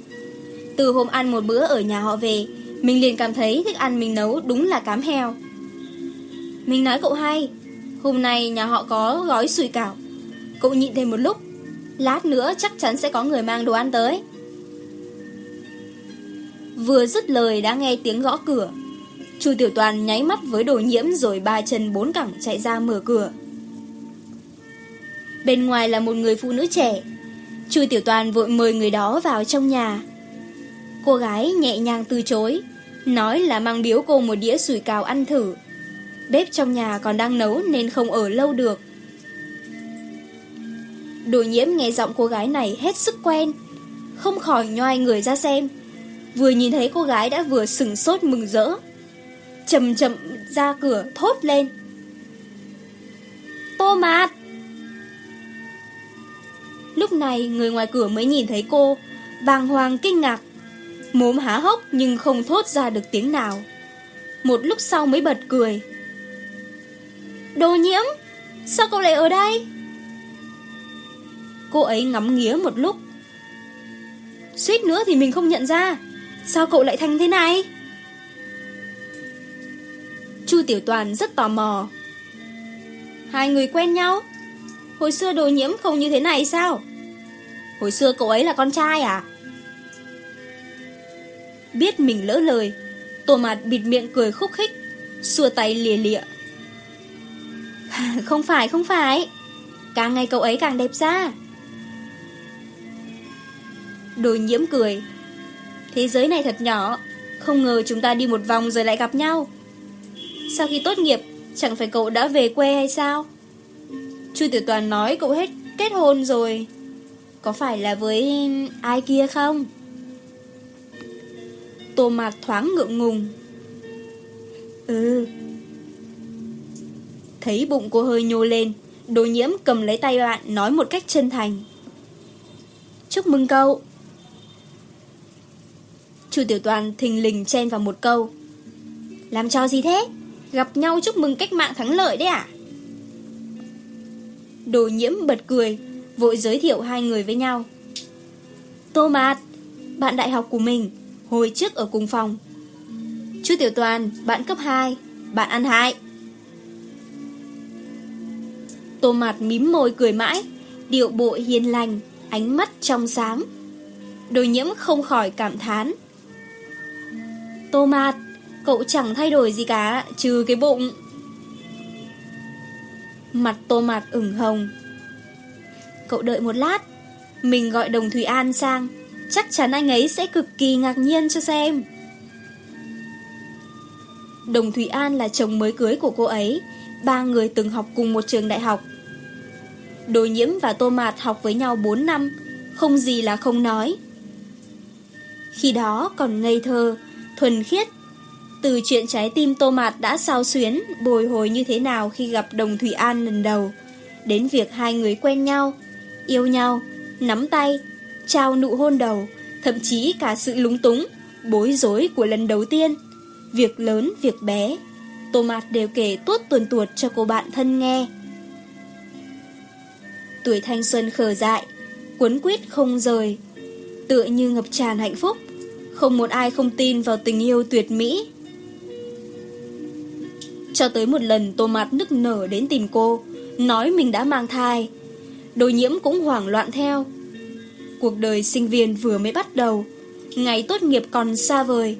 Từ hôm ăn một bữa ở nhà họ về, Mình liền cảm thấy thức ăn mình nấu đúng là cám heo. Mình nói cậu hai, Hôm nay nhà họ có gói sủi cảo. Cậu nhịn thêm một lúc, Lát nữa chắc chắn sẽ có người mang đồ ăn tới. Vừa dứt lời đã nghe tiếng gõ cửa. Chu Tiểu Toàn nháy mắt với đồ nhiễm Rồi ba chân bốn cẳng chạy ra mở cửa. Bên ngoài là một người phụ nữ trẻ. Chu Tiểu Toàn vội mời người đó vào trong nhà. Cô gái nhẹ nhàng từ chối, Nói là mang biếu cô một đĩa sủi cào ăn thử. Bếp trong nhà còn đang nấu nên không ở lâu được. Đồ nhiễm nghe giọng cô gái này hết sức quen, Không khỏi nhoai người ra xem vừa nhìn thấy cô gái đã vừa sừng sốt mừng rỡ. Chầm chậm ra cửa thốt lên. Tô mạt! Lúc này người ngoài cửa mới nhìn thấy cô, vàng hoàng kinh ngạc. Mốm há hốc nhưng không thốt ra được tiếng nào. Một lúc sau mới bật cười. Đồ nhiễm, sao cậu lại ở đây? Cô ấy ngắm nghía một lúc Suýt nữa thì mình không nhận ra Sao cậu lại thành thế này? Chu Tiểu Toàn rất tò mò. Hai người quen nhau? Hồi xưa đồ nhiễm không như thế này sao? Hồi xưa cậu ấy là con trai à? Biết mình lỡ lời, Tô Mạt bịt miệng cười khúc khích, xua tay lìa lịa. không phải, không phải. Càng ngày cậu ấy càng đẹp ra. Đồ nhiễm cười. Thế giới này thật nhỏ, Không ngờ chúng ta đi một vòng rồi lại gặp nhau. Sau khi tốt nghiệp, Chẳng phải cậu đã về quê hay sao? Chu Tiểu Toàn nói cậu hết kết hôn rồi. Có phải là với ai kia không? Tô Mạt thoáng ngượng ngùng. Ừ. Thấy bụng cô hơi nhô lên Đồ nhiễm cầm lấy tay bạn Nói một cách chân thành. Chúc mừng cậu. Chu Tiểu Toàn thình lình chen vào một câu. Làm trò gì thế? Gặp nhau chúc mừng cách mạng thắng lợi đấy à? Đồ nhiễm bật cười, vội giới thiệu hai người với nhau. Tô Mạt, bạn đại học của mình, hồi trước ở cùng phòng. Chu Tiểu Toàn, bạn cấp 2, bạn ăn hại. Tô Mạt mím môi cười mãi, điệu bộ hiền lành, ánh mắt trong sáng. Đồ nhiễm không khỏi cảm thán tô mạt, cậu chẳng thay đổi gì cả, trừ cái bụng. Mặt tô mạt ửng hồng. Cậu đợi một lát, mình gọi đồng Thùy An sang, chắc chắn anh ấy sẽ cực kỳ ngạc nhiên cho xem. Đồng Thùy An là chồng mới cưới của cô ấy, ba người từng học cùng một trường đại học. Đồ nhiễm và tô mạt học với nhau 4 năm, không gì là không nói. Khi đó còn ngây thơ, thuần khiết. Từ chuyện trái tim Tô Mạt đã sao xuyến, bồi hồi như thế nào khi gặp Đồng Thủy An lần đầu, đến việc hai người quen nhau, yêu nhau, nắm tay, trao nụ hôn đầu, thậm chí cả sự lúng túng, bối rối của lần đầu tiên, việc lớn, việc bé, Tô Mạt đều kể tuốt tuần tuột cho cô bạn thân nghe. Tuổi thanh xuân khờ dại, cuốn quyết không rời, tựa như ngập tràn hạnh phúc, không một ai không tin vào tình yêu tuyệt mỹ. Cho tới một lần tô mặt nức nở đến tìm cô, Nói mình đã mang thai. Đồ nhiễm cũng hoảng loạn theo. Cuộc đời sinh viên vừa mới bắt đầu, Ngày tốt nghiệp còn xa vời.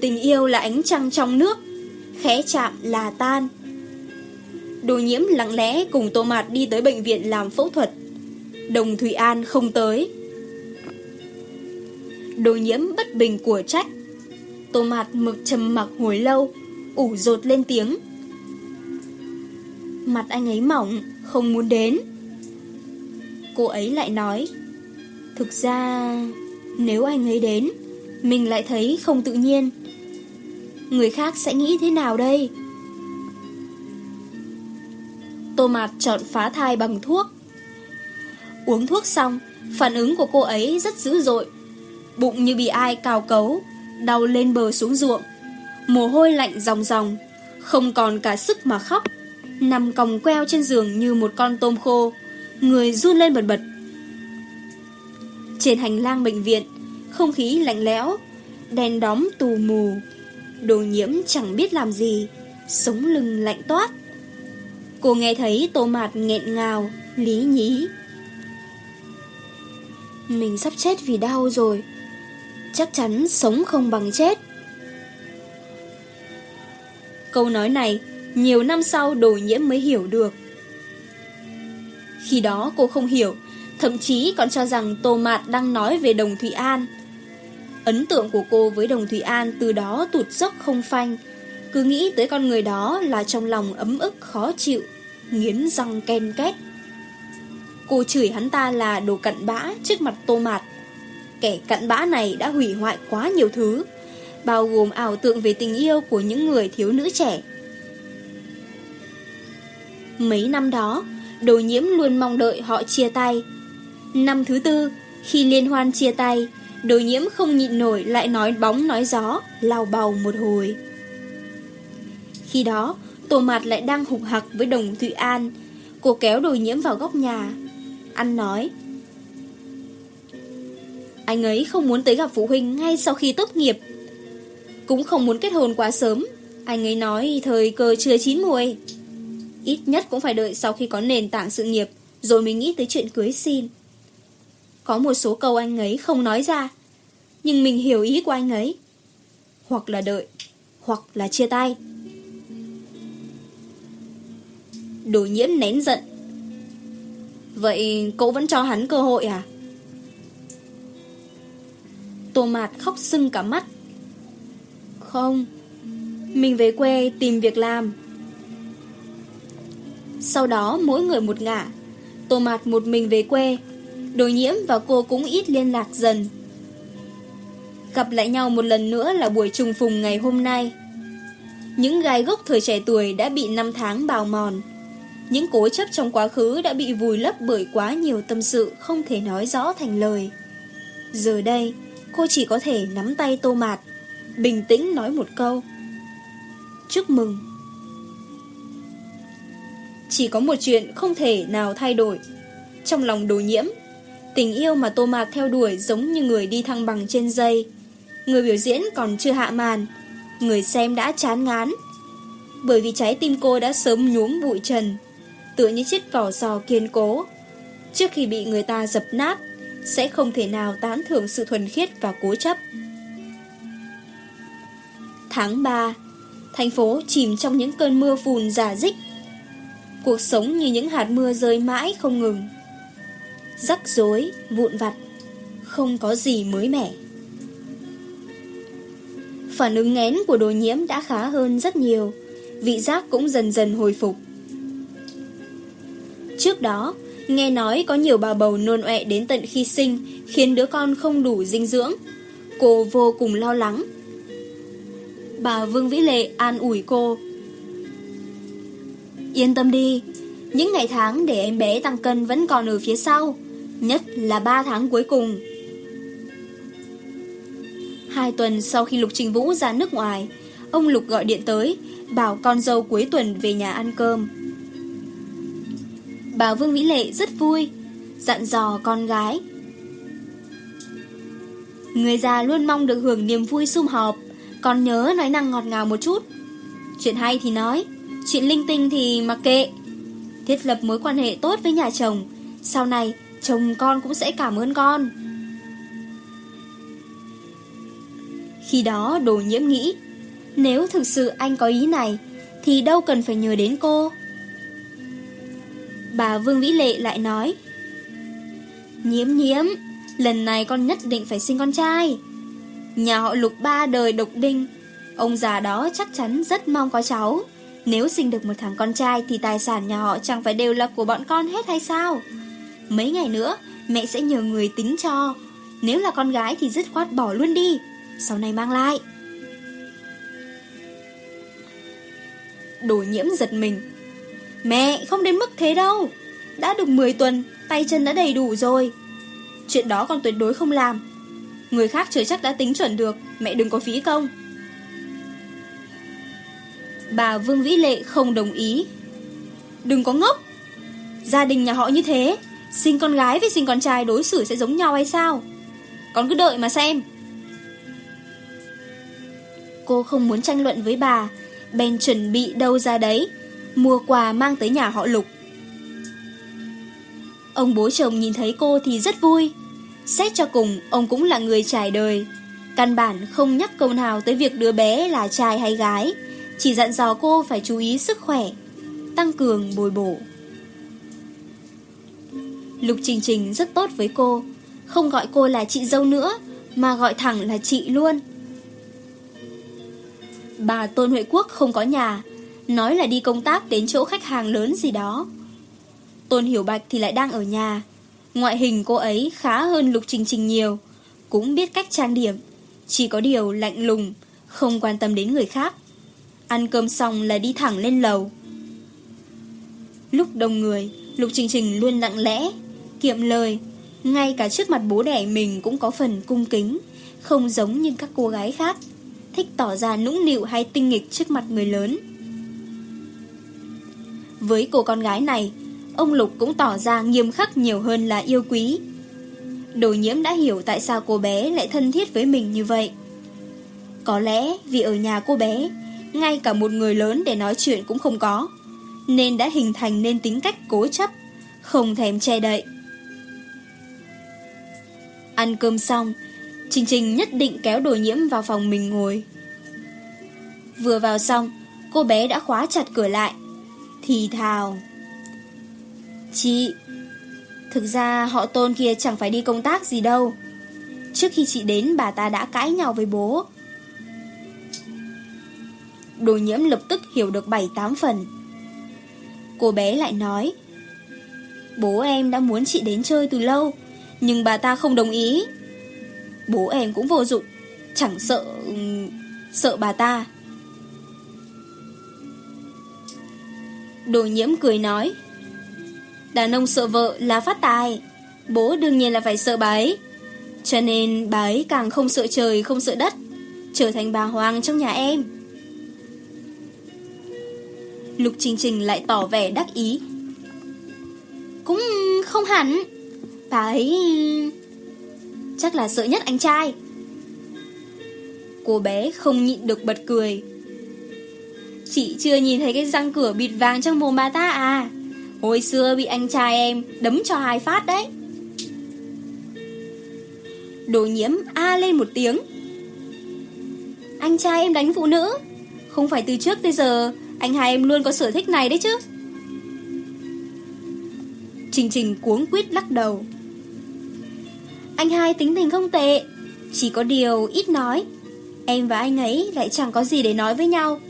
Tình yêu là ánh trăng trong nước, Khẽ chạm là tan. Đồ nhiễm lặng lẽ cùng tô mạt đi tới bệnh viện làm phẫu thuật. Đồng Thủy An không tới đồ nhiễm bất bình của trách. Tô Mạt mực trầm mặc hồi lâu, ủ rột lên tiếng. Mặt anh ấy mỏng, không muốn đến. Cô ấy lại nói, thực ra nếu anh ấy đến, mình lại thấy không tự nhiên. Người khác sẽ nghĩ thế nào đây? Tô Mạt chọn phá thai bằng thuốc. Uống thuốc xong, phản ứng của cô ấy rất dữ dội, bụng như bị ai cào cấu, đau lên bờ xuống ruộng, mồ hôi lạnh ròng ròng, không còn cả sức mà khóc, nằm còng queo trên giường như một con tôm khô, người run lên bật bật. Trên hành lang bệnh viện, không khí lạnh lẽo, đèn đóm tù mù, đồ nhiễm chẳng biết làm gì, sống lưng lạnh toát. Cô nghe thấy tô mạt nghẹn ngào, lý nhí. Mình sắp chết vì đau rồi, chắc chắn sống không bằng chết. Câu nói này, nhiều năm sau đồ nhiễm mới hiểu được. Khi đó cô không hiểu, thậm chí còn cho rằng Tô Mạt đang nói về Đồng Thủy An. Ấn tượng của cô với Đồng Thủy An từ đó tụt dốc không phanh, cứ nghĩ tới con người đó là trong lòng ấm ức khó chịu, nghiến răng ken két. Cô chửi hắn ta là đồ cặn bã trước mặt Tô Mạt kẻ cặn bã này đã hủy hoại quá nhiều thứ, bao gồm ảo tượng về tình yêu của những người thiếu nữ trẻ. Mấy năm đó, đồ nhiễm luôn mong đợi họ chia tay. Năm thứ tư, khi liên hoan chia tay, đồ nhiễm không nhịn nổi lại nói bóng nói gió, lao bầu một hồi. Khi đó, tổ mạt lại đang hục hặc với đồng Thụy An, cô kéo đồ nhiễm vào góc nhà. Anh nói, anh ấy không muốn tới gặp phụ huynh ngay sau khi tốt nghiệp. Cũng không muốn kết hôn quá sớm. Anh ấy nói thời cơ chưa chín muồi. Ít nhất cũng phải đợi sau khi có nền tảng sự nghiệp, rồi mình nghĩ tới chuyện cưới xin. Có một số câu anh ấy không nói ra, nhưng mình hiểu ý của anh ấy. Hoặc là đợi, hoặc là chia tay. Đồ nhiễm nén giận. Vậy cậu vẫn cho hắn cơ hội à? tô mạt khóc sưng cả mắt. Không, mình về quê tìm việc làm. Sau đó mỗi người một ngả, tô mạt một mình về quê, Đồi nhiễm và cô cũng ít liên lạc dần. Gặp lại nhau một lần nữa là buổi trùng phùng ngày hôm nay. Những gai gốc thời trẻ tuổi đã bị năm tháng bào mòn. Những cố chấp trong quá khứ đã bị vùi lấp bởi quá nhiều tâm sự không thể nói rõ thành lời. Giờ đây, Cô chỉ có thể nắm tay tô mạt, Bình tĩnh nói một câu. Chúc mừng. Chỉ có một chuyện không thể nào thay đổi. Trong lòng đồ nhiễm, Tình yêu mà tô mạt theo đuổi Giống như người đi thăng bằng trên dây. Người biểu diễn còn chưa hạ màn, Người xem đã chán ngán. Bởi vì trái tim cô đã sớm nhuốm bụi trần, Tựa như chiếc vỏ sò kiên cố. Trước khi bị người ta dập nát sẽ không thể nào tán thưởng sự thuần khiết và cố chấp. Tháng 3 Thành phố chìm trong những cơn mưa phùn giả dích. Cuộc sống như những hạt mưa rơi mãi không ngừng. Rắc rối, vụn vặt Không có gì mới mẻ. Phản ứng ngén của đồ nhiễm đã khá hơn rất nhiều Vị giác cũng dần dần hồi phục. Trước đó, Nghe nói có nhiều bà bầu nôn ọe đến tận khi sinh, khiến đứa con không đủ dinh dưỡng. Cô vô cùng lo lắng. Bà Vương Vĩ Lệ an ủi cô. Yên tâm đi, những ngày tháng để em bé tăng cân vẫn còn ở phía sau, nhất là 3 tháng cuối cùng. Hai tuần sau khi Lục Trình Vũ ra nước ngoài, ông Lục gọi điện tới, bảo con dâu cuối tuần về nhà ăn cơm bà Vương Vĩ Lệ rất vui, dặn dò con gái. Người già luôn mong được hưởng niềm vui sum họp, còn nhớ nói năng ngọt ngào một chút. Chuyện hay thì nói, chuyện linh tinh thì mặc kệ. Thiết lập mối quan hệ tốt với nhà chồng, sau này chồng con cũng sẽ cảm ơn con. Khi đó đồ nhiễm nghĩ, nếu thực sự anh có ý này, thì đâu cần phải nhờ đến cô. Cô. Bà Vương Vĩ Lệ lại nói Nhiếm nhiếm Lần này con nhất định phải sinh con trai. Nhà họ lục ba đời độc đinh, Ông già đó chắc chắn rất mong có cháu. Nếu sinh được một thằng con trai Thì tài sản nhà họ chẳng phải đều là của bọn con hết hay sao? Mấy ngày nữa, Mẹ sẽ nhờ người tính cho. Nếu là con gái thì dứt khoát bỏ luôn đi, Sau này mang lại. Đổ nhiễm giật mình. Mẹ, không đến mức thế đâu. Đã được 10 tuần, Tay chân đã đầy đủ rồi. Chuyện đó con tuyệt đối không làm. Người khác trời chắc đã tính chuẩn được, Mẹ đừng có phí công. Bà Vương Vĩ Lệ không đồng ý. Đừng có ngốc. Gia đình nhà họ như thế, Sinh con gái với sinh con trai đối xử sẽ giống nhau hay sao? Con cứ đợi mà xem. Cô không muốn tranh luận với bà, Bèn chuẩn bị đâu ra đấy mua quà mang tới nhà họ Lục. Ông bố chồng nhìn thấy cô thì rất vui. Xét cho cùng, ông cũng là người trải đời. Căn bản không nhắc câu nào tới việc đứa bé là trai hay gái, chỉ dặn dò cô phải chú ý sức khỏe, tăng cường bồi bổ. Lục Trình Trình rất tốt với cô, không gọi cô là chị dâu nữa, mà gọi thẳng là chị luôn. Bà Tôn Huệ Quốc không có nhà, nói là đi công tác đến chỗ khách hàng lớn gì đó. Tôn Hiểu Bạch thì lại đang ở nhà. Ngoại hình cô ấy khá hơn Lục Trình Trình nhiều, cũng biết cách trang điểm, chỉ có điều lạnh lùng, không quan tâm đến người khác. Ăn cơm xong là đi thẳng lên lầu. Lúc đông người, Lục Trình Trình luôn lặng lẽ, kiệm lời, ngay cả trước mặt bố đẻ mình cũng có phần cung kính, không giống như các cô gái khác, thích tỏ ra nũng nịu hay tinh nghịch trước mặt người lớn. Với cô con gái này, ông Lục cũng tỏ ra nghiêm khắc nhiều hơn là yêu quý. Đồ nhiễm đã hiểu tại sao cô bé lại thân thiết với mình như vậy. Có lẽ vì ở nhà cô bé, ngay cả một người lớn để nói chuyện cũng không có, nên đã hình thành nên tính cách cố chấp, không thèm che đậy. Ăn cơm xong, Trình Trình nhất định kéo đồ nhiễm vào phòng mình ngồi. Vừa vào xong, cô bé đã khóa chặt cửa lại, thì thào. Chị, thực ra họ tôn kia chẳng phải đi công tác gì đâu. Trước khi chị đến bà ta đã cãi nhau với bố. Đồ nhiễm lập tức hiểu được 7-8 phần. Cô bé lại nói. Bố em đã muốn chị đến chơi từ lâu, nhưng bà ta không đồng ý. Bố em cũng vô dụng, chẳng sợ... sợ bà ta. Đồ nhiễm cười nói. Đàn ông sợ vợ là phát tài. Bố đương nhiên là phải sợ bà ấy. Cho nên bà ấy càng không sợ trời, Không sợ đất. Trở thành bà Hoàng trong nhà em. Lục Trình Trình lại tỏ vẻ đắc ý. Cũng không hẳn. Bà ấy Chắc là sợ nhất anh trai. Cô bé không nhịn được bật cười. Chị chưa nhìn thấy cái răng cửa bịt vàng trong mồm bà ta à? Hồi xưa bị anh trai em đấm cho hai phát đấy. Đồ nhiễm a lên một tiếng. Anh trai em đánh phụ nữ. Không phải từ trước tới giờ, Anh hai em luôn có sở thích này đấy chứ. Trình Trình cuống quýt lắc đầu. Anh hai tính tình không tệ, Chỉ có điều ít nói. Em và anh ấy lại chẳng có gì để nói với nhau.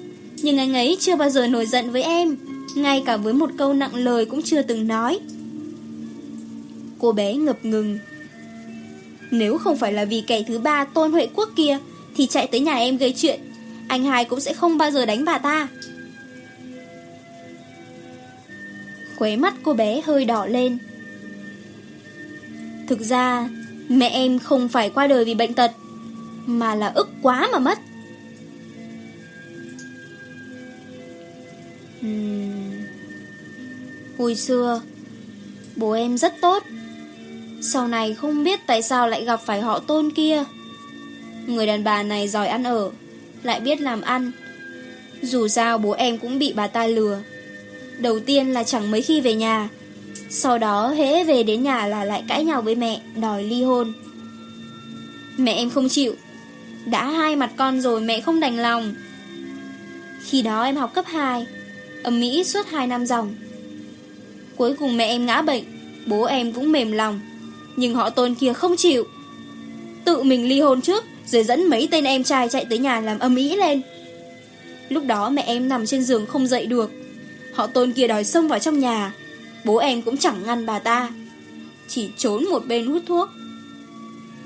Nhưng anh ấy chưa bao giờ nổi giận với em, Ngay cả với một câu nặng lời cũng chưa từng nói. Cô bé ngập ngừng. Nếu không phải là vì kẻ thứ ba Tôn Huệ Quốc kia, Thì chạy tới nhà em gây chuyện, Anh hai cũng sẽ không bao giờ đánh bà ta. Quế mắt cô bé hơi đỏ lên. Thực ra, Mẹ em không phải qua đời vì bệnh tật, Mà là ức quá mà mất. Uhm. Hồi xưa, bố em rất tốt. Sau này không biết tại sao lại gặp phải họ tôn kia. Người đàn bà này giỏi ăn ở, lại biết làm ăn. Dù sao bố em cũng bị bà ta lừa. Đầu tiên là chẳng mấy khi về nhà. Sau đó hễ về đến nhà là lại cãi nhau với mẹ, đòi ly hôn. Mẹ em không chịu. Đã hai mặt con rồi mẹ không đành lòng. Khi đó em học cấp 2 ầm mỹ suốt 2 năm dòng. Cuối cùng mẹ em ngã bệnh, bố em cũng mềm lòng, nhưng họ tôn kia không chịu. Tự mình ly hôn trước, rồi dẫn mấy tên em trai chạy tới nhà làm âm mỹ lên. Lúc đó mẹ em nằm trên giường không dậy được, họ tôn kia đòi xông vào trong nhà, bố em cũng chẳng ngăn bà ta, chỉ trốn một bên hút thuốc.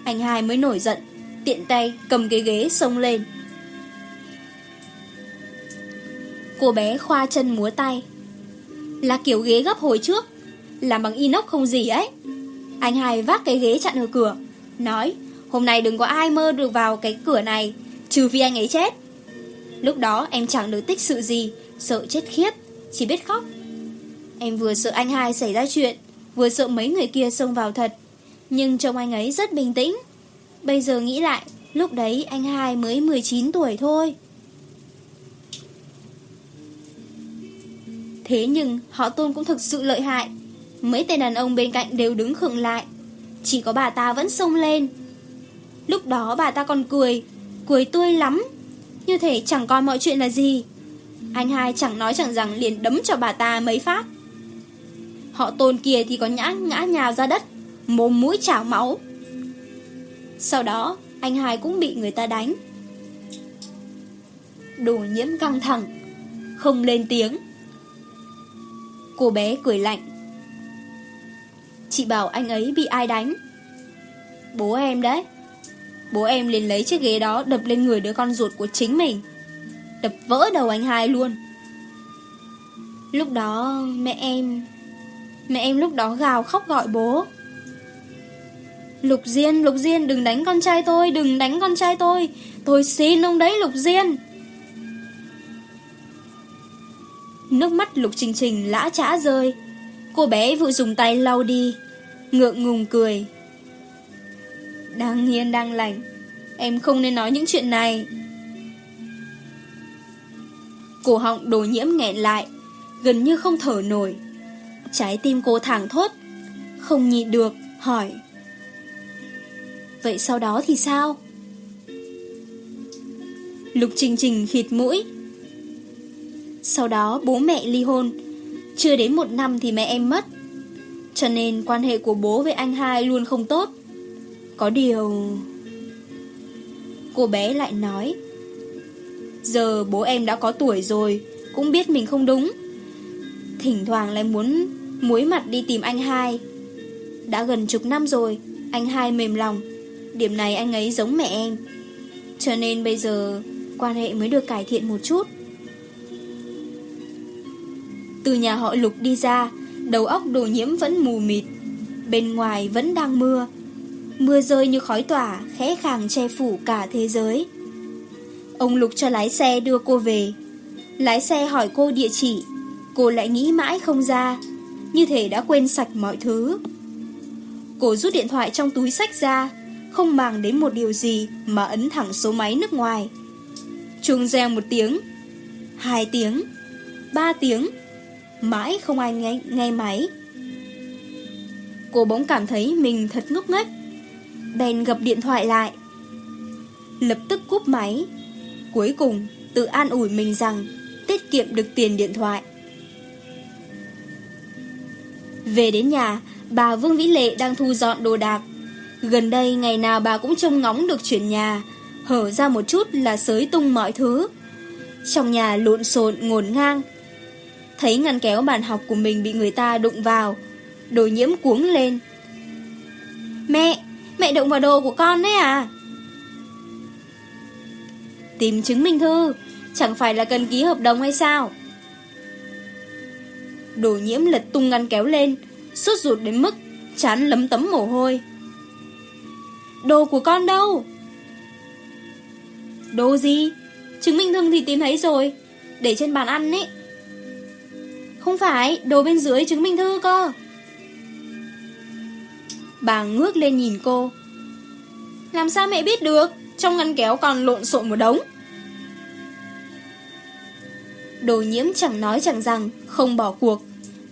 Anh hai mới nổi giận, tiện tay cầm cái ghế xông lên. Cô bé khoa chân múa tay. Là kiểu ghế gấp hồi trước, Làm bằng inox không gì ấy. Anh hai vác cái ghế chặn ở cửa, Nói, hôm nay đừng có ai mơ được vào cái cửa này, Trừ vì anh ấy chết. Lúc đó em chẳng được tích sự gì, Sợ chết khiếp, Chỉ biết khóc. Em vừa sợ anh hai xảy ra chuyện, Vừa sợ mấy người kia xông vào thật, Nhưng trông anh ấy rất bình tĩnh. Bây giờ nghĩ lại, Lúc đấy anh hai mới 19 tuổi thôi. Thế nhưng, họ tôn cũng thực sự lợi hại. Mấy tên đàn ông bên cạnh đều đứng khựng lại. Chỉ có bà ta vẫn sông lên. Lúc đó bà ta còn cười Cười tươi lắm. Như thể chẳng coi mọi chuyện là gì. Anh hai chẳng nói chẳng rằng liền đấm cho bà ta mấy phát. Họ tôn kia thì có nhã, ngã nhào ra đất, Mồm mũi chảo máu. Sau đó, anh hai cũng bị người ta đánh. Đồ nhiễm căng thẳng. Không lên tiếng. Cô bé cười lạnh. Chị bảo anh ấy bị ai đánh. Bố em đấy. Bố em liền lấy chiếc ghế đó đập lên người đứa con ruột của chính mình. Đập vỡ đầu anh hai luôn. Lúc đó mẹ em Mẹ em lúc đó gào khóc gọi bố. Lục Diên, Lục Diên đừng đánh con trai tôi, đừng đánh con trai tôi. Tôi xin ông đấy Lục Diên. Nước mắt Lục Trình Trình lã trã rơi. Cô bé vội dùng tay lau đi, Ngượng ngùng cười. Đang hiên đang lành Em không nên nói những chuyện này. Cổ họng đồ nhiễm nghẹn lại, Gần như không thở nổi. Trái tim cô thẳng thốt, Không nhịn được, hỏi. Vậy sau đó thì sao? Lục Trình Trình khịt mũi sau đó bố mẹ ly hôn. Chưa đến một năm thì mẹ em mất. Cho nên quan hệ của bố với anh hai luôn không tốt. Có điều... Cô bé lại nói, Giờ bố em đã có tuổi rồi, Cũng biết mình không đúng. Thỉnh thoảng lại muốn muối mặt đi tìm anh hai. Đã gần chục năm rồi, Anh hai mềm lòng. Điểm này anh ấy giống mẹ em. Cho nên bây giờ Quan hệ mới được cải thiện một chút. Từ nhà họ Lục đi ra, đầu óc đồ nhiễm vẫn mù mịt. Bên ngoài vẫn đang mưa. Mưa rơi như khói tỏa, khẽ khàng che phủ cả thế giới. Ông Lục cho lái xe đưa cô về. Lái xe hỏi cô địa chỉ, cô lại nghĩ mãi không ra. Như thể đã quên sạch mọi thứ. Cô rút điện thoại trong túi sách ra, không màng đến một điều gì mà ấn thẳng số máy nước ngoài. Chuông reo một tiếng, hai tiếng, ba tiếng, mãi không ai nghe, nghe máy. Cô bỗng cảm thấy mình thật ngốc nghếch. Bèn gập điện thoại lại. Lập tức cúp máy. Cuối cùng, tự an ủi mình rằng tiết kiệm được tiền điện thoại. Về đến nhà, bà Vương Vĩ Lệ đang thu dọn đồ đạc. Gần đây ngày nào bà cũng trông ngóng được chuyển nhà, hở ra một chút là sới tung mọi thứ. Trong nhà lộn xộn ngổn ngang, thấy ngăn kéo bàn học của mình bị người ta đụng vào. Đồ nhiễm cuống lên. Mẹ, mẹ đụng vào đồ của con đấy à? Tìm chứng minh thư, chẳng phải là cần ký hợp đồng hay sao? Đồ nhiễm lật tung ngăn kéo lên, sốt ruột đến mức chán lấm tấm mồ hôi. Đồ của con đâu? Đồ gì? Chứng minh thư thì tìm thấy rồi, để trên bàn ăn ấy. Không phải, đồ bên dưới chứng minh thư cơ. Bà ngước lên nhìn cô. Làm sao mẹ biết được? Trong ngăn kéo còn lộn xộn một đống. Đồ nhiễm chẳng nói chẳng rằng, không bỏ cuộc.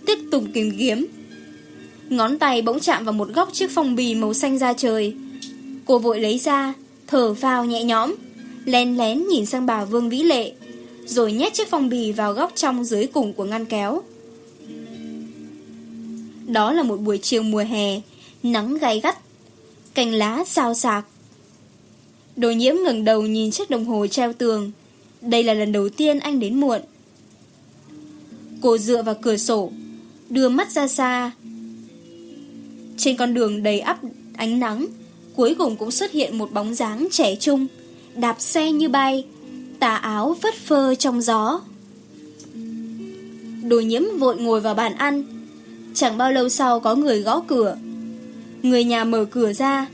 Tiếp tục kiếm kiếm. Ngón tay bỗng chạm vào một góc chiếc phong bì màu xanh da trời. Cô vội lấy ra, thở vào nhẹ nhõm. Lén lén nhìn sang bà Vương Vĩ Lệ rồi nhét chiếc phong bì vào góc trong dưới cùng của ngăn kéo. Đó là một buổi chiều mùa hè, nắng gay gắt, cành lá xào xạc. Đồ nhiễm ngẩng đầu nhìn chiếc đồng hồ treo tường. Đây là lần đầu tiên anh đến muộn. Cô dựa vào cửa sổ, đưa mắt ra xa. Trên con đường đầy ắp ánh nắng, cuối cùng cũng xuất hiện một bóng dáng trẻ trung, đạp xe như bay, tà áo phất phơ trong gió. Đồ nhiễm vội ngồi vào bàn ăn. Chẳng bao lâu sau có người gõ cửa. Người nhà mở cửa ra.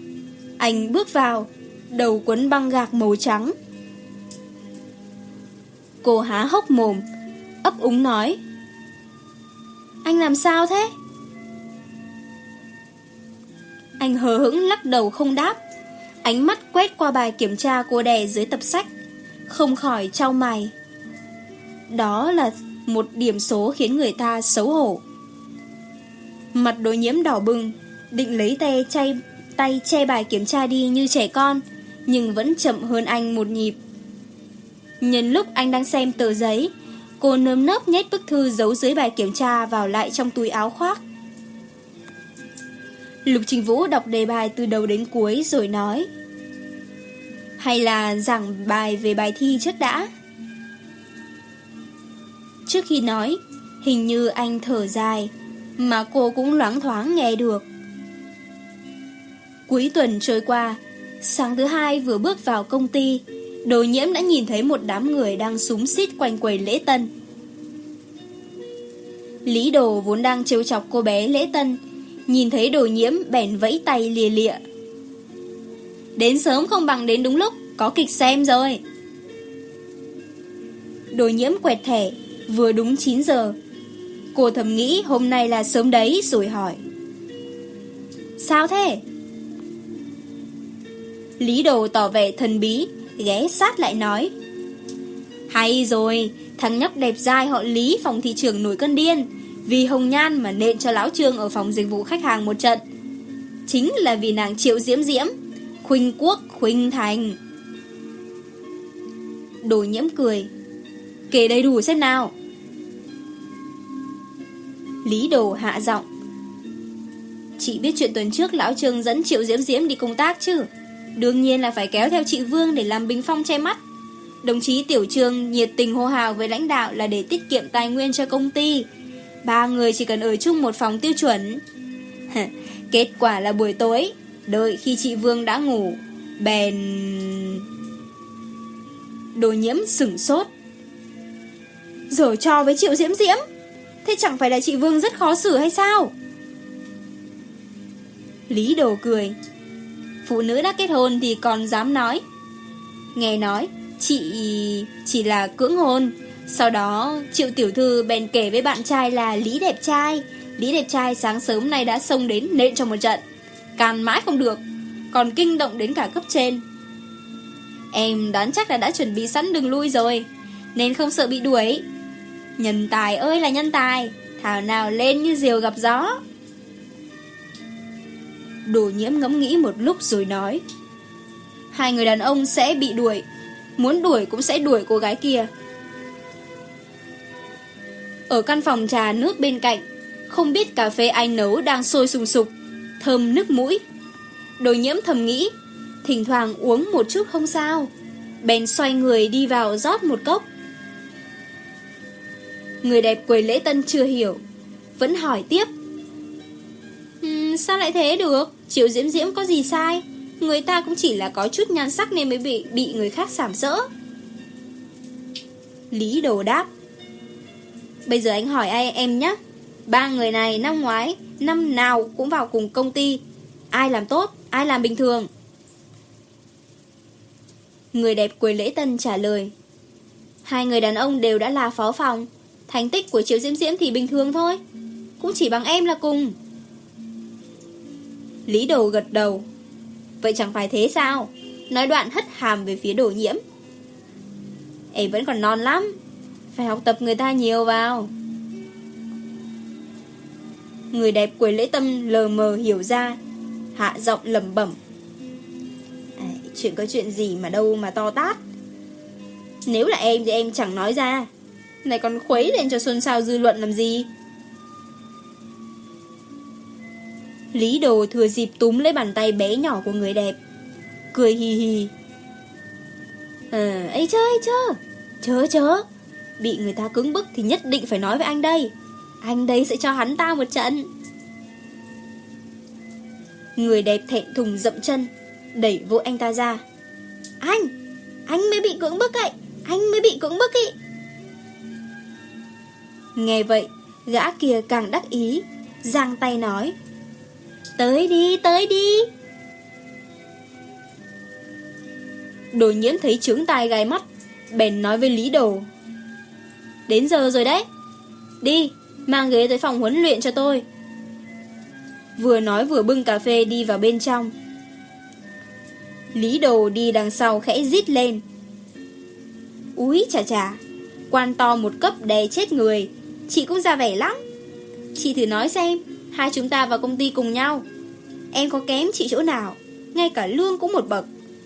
Anh bước vào, đầu quấn băng gạc màu trắng. Cô há hốc mồm, ấp úng nói. Anh làm sao thế? Anh hờ hững lắc đầu không đáp. Ánh mắt quét qua bài kiểm tra cô đè dưới tập sách không khỏi trao mày. Đó là một điểm số khiến người ta xấu hổ. Mặt đối nhiễm đỏ bừng, định lấy tay che tay che bài kiểm tra đi như trẻ con, nhưng vẫn chậm hơn anh một nhịp. Nhân lúc anh đang xem tờ giấy, cô nơm nớp nhét bức thư giấu dưới bài kiểm tra vào lại trong túi áo khoác. Lục Trình Vũ đọc đề bài từ đầu đến cuối rồi nói hay là giảng bài về bài thi trước đã. Trước khi nói, hình như anh thở dài, mà cô cũng loáng thoáng nghe được. Cuối tuần trôi qua, sáng thứ hai vừa bước vào công ty, đồ nhiễm đã nhìn thấy một đám người đang súng xít quanh quầy lễ tân. Lý đồ vốn đang trêu chọc cô bé lễ tân, nhìn thấy đồ nhiễm bèn vẫy tay lìa lịa. Đến sớm không bằng đến đúng lúc, Có kịch xem rồi. Đồ nhiễm quẹt thẻ, Vừa đúng 9 giờ. Cô thầm nghĩ hôm nay là sớm đấy, Rồi hỏi. Sao thế? Lý đồ tỏ vẻ thần bí, Ghé sát lại nói. Hay rồi, Thằng nhóc đẹp dai họ Lý phòng thị trường nổi cơn điên. Vì Hồng Nhan mà nện cho lão Trương Ở phòng dịch vụ khách hàng một trận. Chính là vì nàng triệu diễm diễm khuynh quốc, khuynh thành. Đồ nhiễm cười, Kể đầy đủ xem nào. Lý đồ hạ giọng, Chị biết chuyện tuần trước Lão Trương dẫn Triệu Diễm Diễm đi công tác chứ? Đương nhiên là phải kéo theo chị Vương Để làm bình phong che mắt. Đồng chí Tiểu Trương nhiệt tình hô hào với lãnh đạo Là để tiết kiệm tài nguyên cho công ty. Ba người chỉ cần ở chung một phòng tiêu chuẩn. Kết quả là buổi tối Đợi khi chị Vương đã ngủ, Bèn Đồ nhiễm sửng sốt. Rồi cho với triệu diễm diễm? Thế chẳng phải là chị Vương rất khó xử hay sao? Lý đồ cười. Phụ nữ đã kết hôn thì còn dám nói. Nghe nói, Chị chỉ là cưỡng hôn. Sau đó, Triệu tiểu thư bèn kể với bạn trai là Lý đẹp trai. Lý đẹp trai sáng sớm nay đã xông đến nện cho một trận. Càn mãi không được, Còn kinh động đến cả cấp trên. Em đoán chắc là đã chuẩn bị sẵn đường lui rồi, Nên không sợ bị đuổi. Nhân tài ơi là nhân tài, Thảo nào lên như diều gặp gió. Đồ nhiễm ngẫm nghĩ một lúc rồi nói, Hai người đàn ông sẽ bị đuổi, Muốn đuổi cũng sẽ đuổi cô gái kia. Ở căn phòng trà nước bên cạnh, Không biết cà phê ai nấu đang sôi sùng sục thơm nước mũi. Đồ nhiễm thầm nghĩ, thỉnh thoảng uống một chút không sao. Bèn xoay người đi vào rót một cốc. Người đẹp quầy lễ tân chưa hiểu, vẫn hỏi tiếp. Um, sao lại thế được? Triệu Diễm Diễm có gì sai? Người ta cũng chỉ là có chút nhan sắc nên mới bị bị người khác sảm sỡ. Lý đồ đáp. Bây giờ anh hỏi ai em nhé. Ba người này năm ngoái năm nào cũng vào cùng công ty. Ai làm tốt, ai làm bình thường. Người đẹp quầy lễ tân trả lời. Hai người đàn ông đều đã là phó phòng. Thành tích của Triệu Diễm Diễm thì bình thường thôi. Cũng chỉ bằng em là cùng. Lý đồ gật đầu. Vậy chẳng phải thế sao? Nói đoạn hất hàm về phía đổ nhiễm. Em vẫn còn non lắm. Phải học tập người ta nhiều vào. Người đẹp quầy lễ tâm lờ mờ hiểu ra. Hạ giọng lầm bẩm. À, Chuyện có chuyện gì mà đâu mà to tát. Nếu là em thì em chẳng nói ra. Này còn khuấy lên cho xôn xao dư luận làm gì? Lý đồ thừa dịp túm lấy bàn tay bé nhỏ của người đẹp. Cười hì hì. Ờ, ấy chớ ấy chớ. Chớ chớ. Bị người ta cứng bức thì nhất định phải nói với anh đây. Anh đây sẽ cho hắn ta một trận. Người đẹp thẹn thùng dậm chân, Đẩy vội anh ta ra. Anh Anh mới bị cưỡng bức ấy, Anh mới bị cưỡng bức ấy Nghe vậy, Gã kia càng đắc ý, Giang tay nói, Tới đi tới đi. Đồ nhiễm thấy trướng tai gai mắt, Bèn nói với Lý Đồ, Đến giờ rồi đấy, Đi. Mang ghế tới phòng huấn luyện cho tôi. Vừa nói vừa bưng cà phê đi vào bên trong. Lý đồ đi đằng sau khẽ rít lên. Úi chà chà, Quan to một cấp đè chết người. Chị cũng ra vẻ lắm. Chị thử nói xem, Hai chúng ta vào công ty cùng nhau. Em có kém chị chỗ nào, Ngay cả lương cũng một bậc.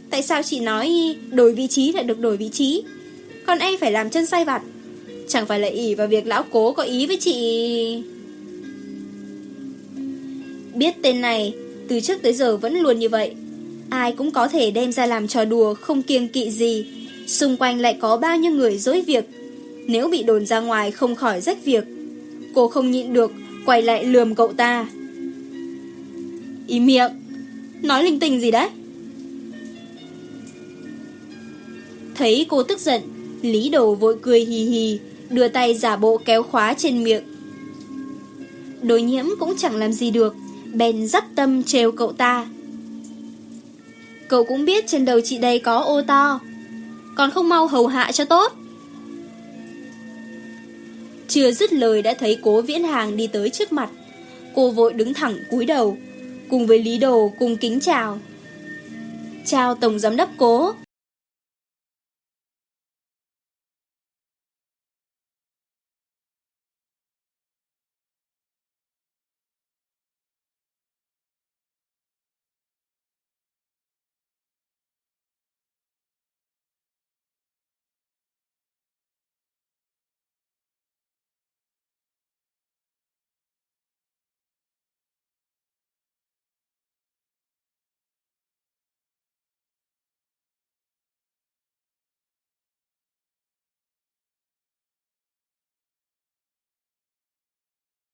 Tại sao chị nói đổi vị trí lại được đổi vị trí? Còn em phải làm chân say vặt. Chẳng phải là ỉ vào việc lão cố có ý với chị. Biết tên này, Từ trước tới giờ vẫn luôn như vậy. Ai cũng có thể đem ra làm trò đùa, Không kiêng kỵ gì. Xung quanh lại có bao nhiêu người dối việc. Nếu bị đồn ra ngoài không khỏi rách việc. Cô không nhịn được, Quay lại lườm cậu ta. Ý miệng. Nói linh tinh gì đấy? Thấy cô tức giận, Lý đồ vội cười hì hì đưa tay giả bộ kéo khóa trên miệng. Đối nhiễm cũng chẳng làm gì được, bèn dắt tâm trêu cậu ta. Cậu cũng biết trên đầu chị đây có ô to, còn không mau hầu hạ cho tốt. Chưa dứt lời đã thấy cố viễn hàng đi tới trước mặt. Cô vội đứng thẳng cúi đầu, cùng với Lý Đồ cùng kính chào. Chào Tổng Giám đốc Cố.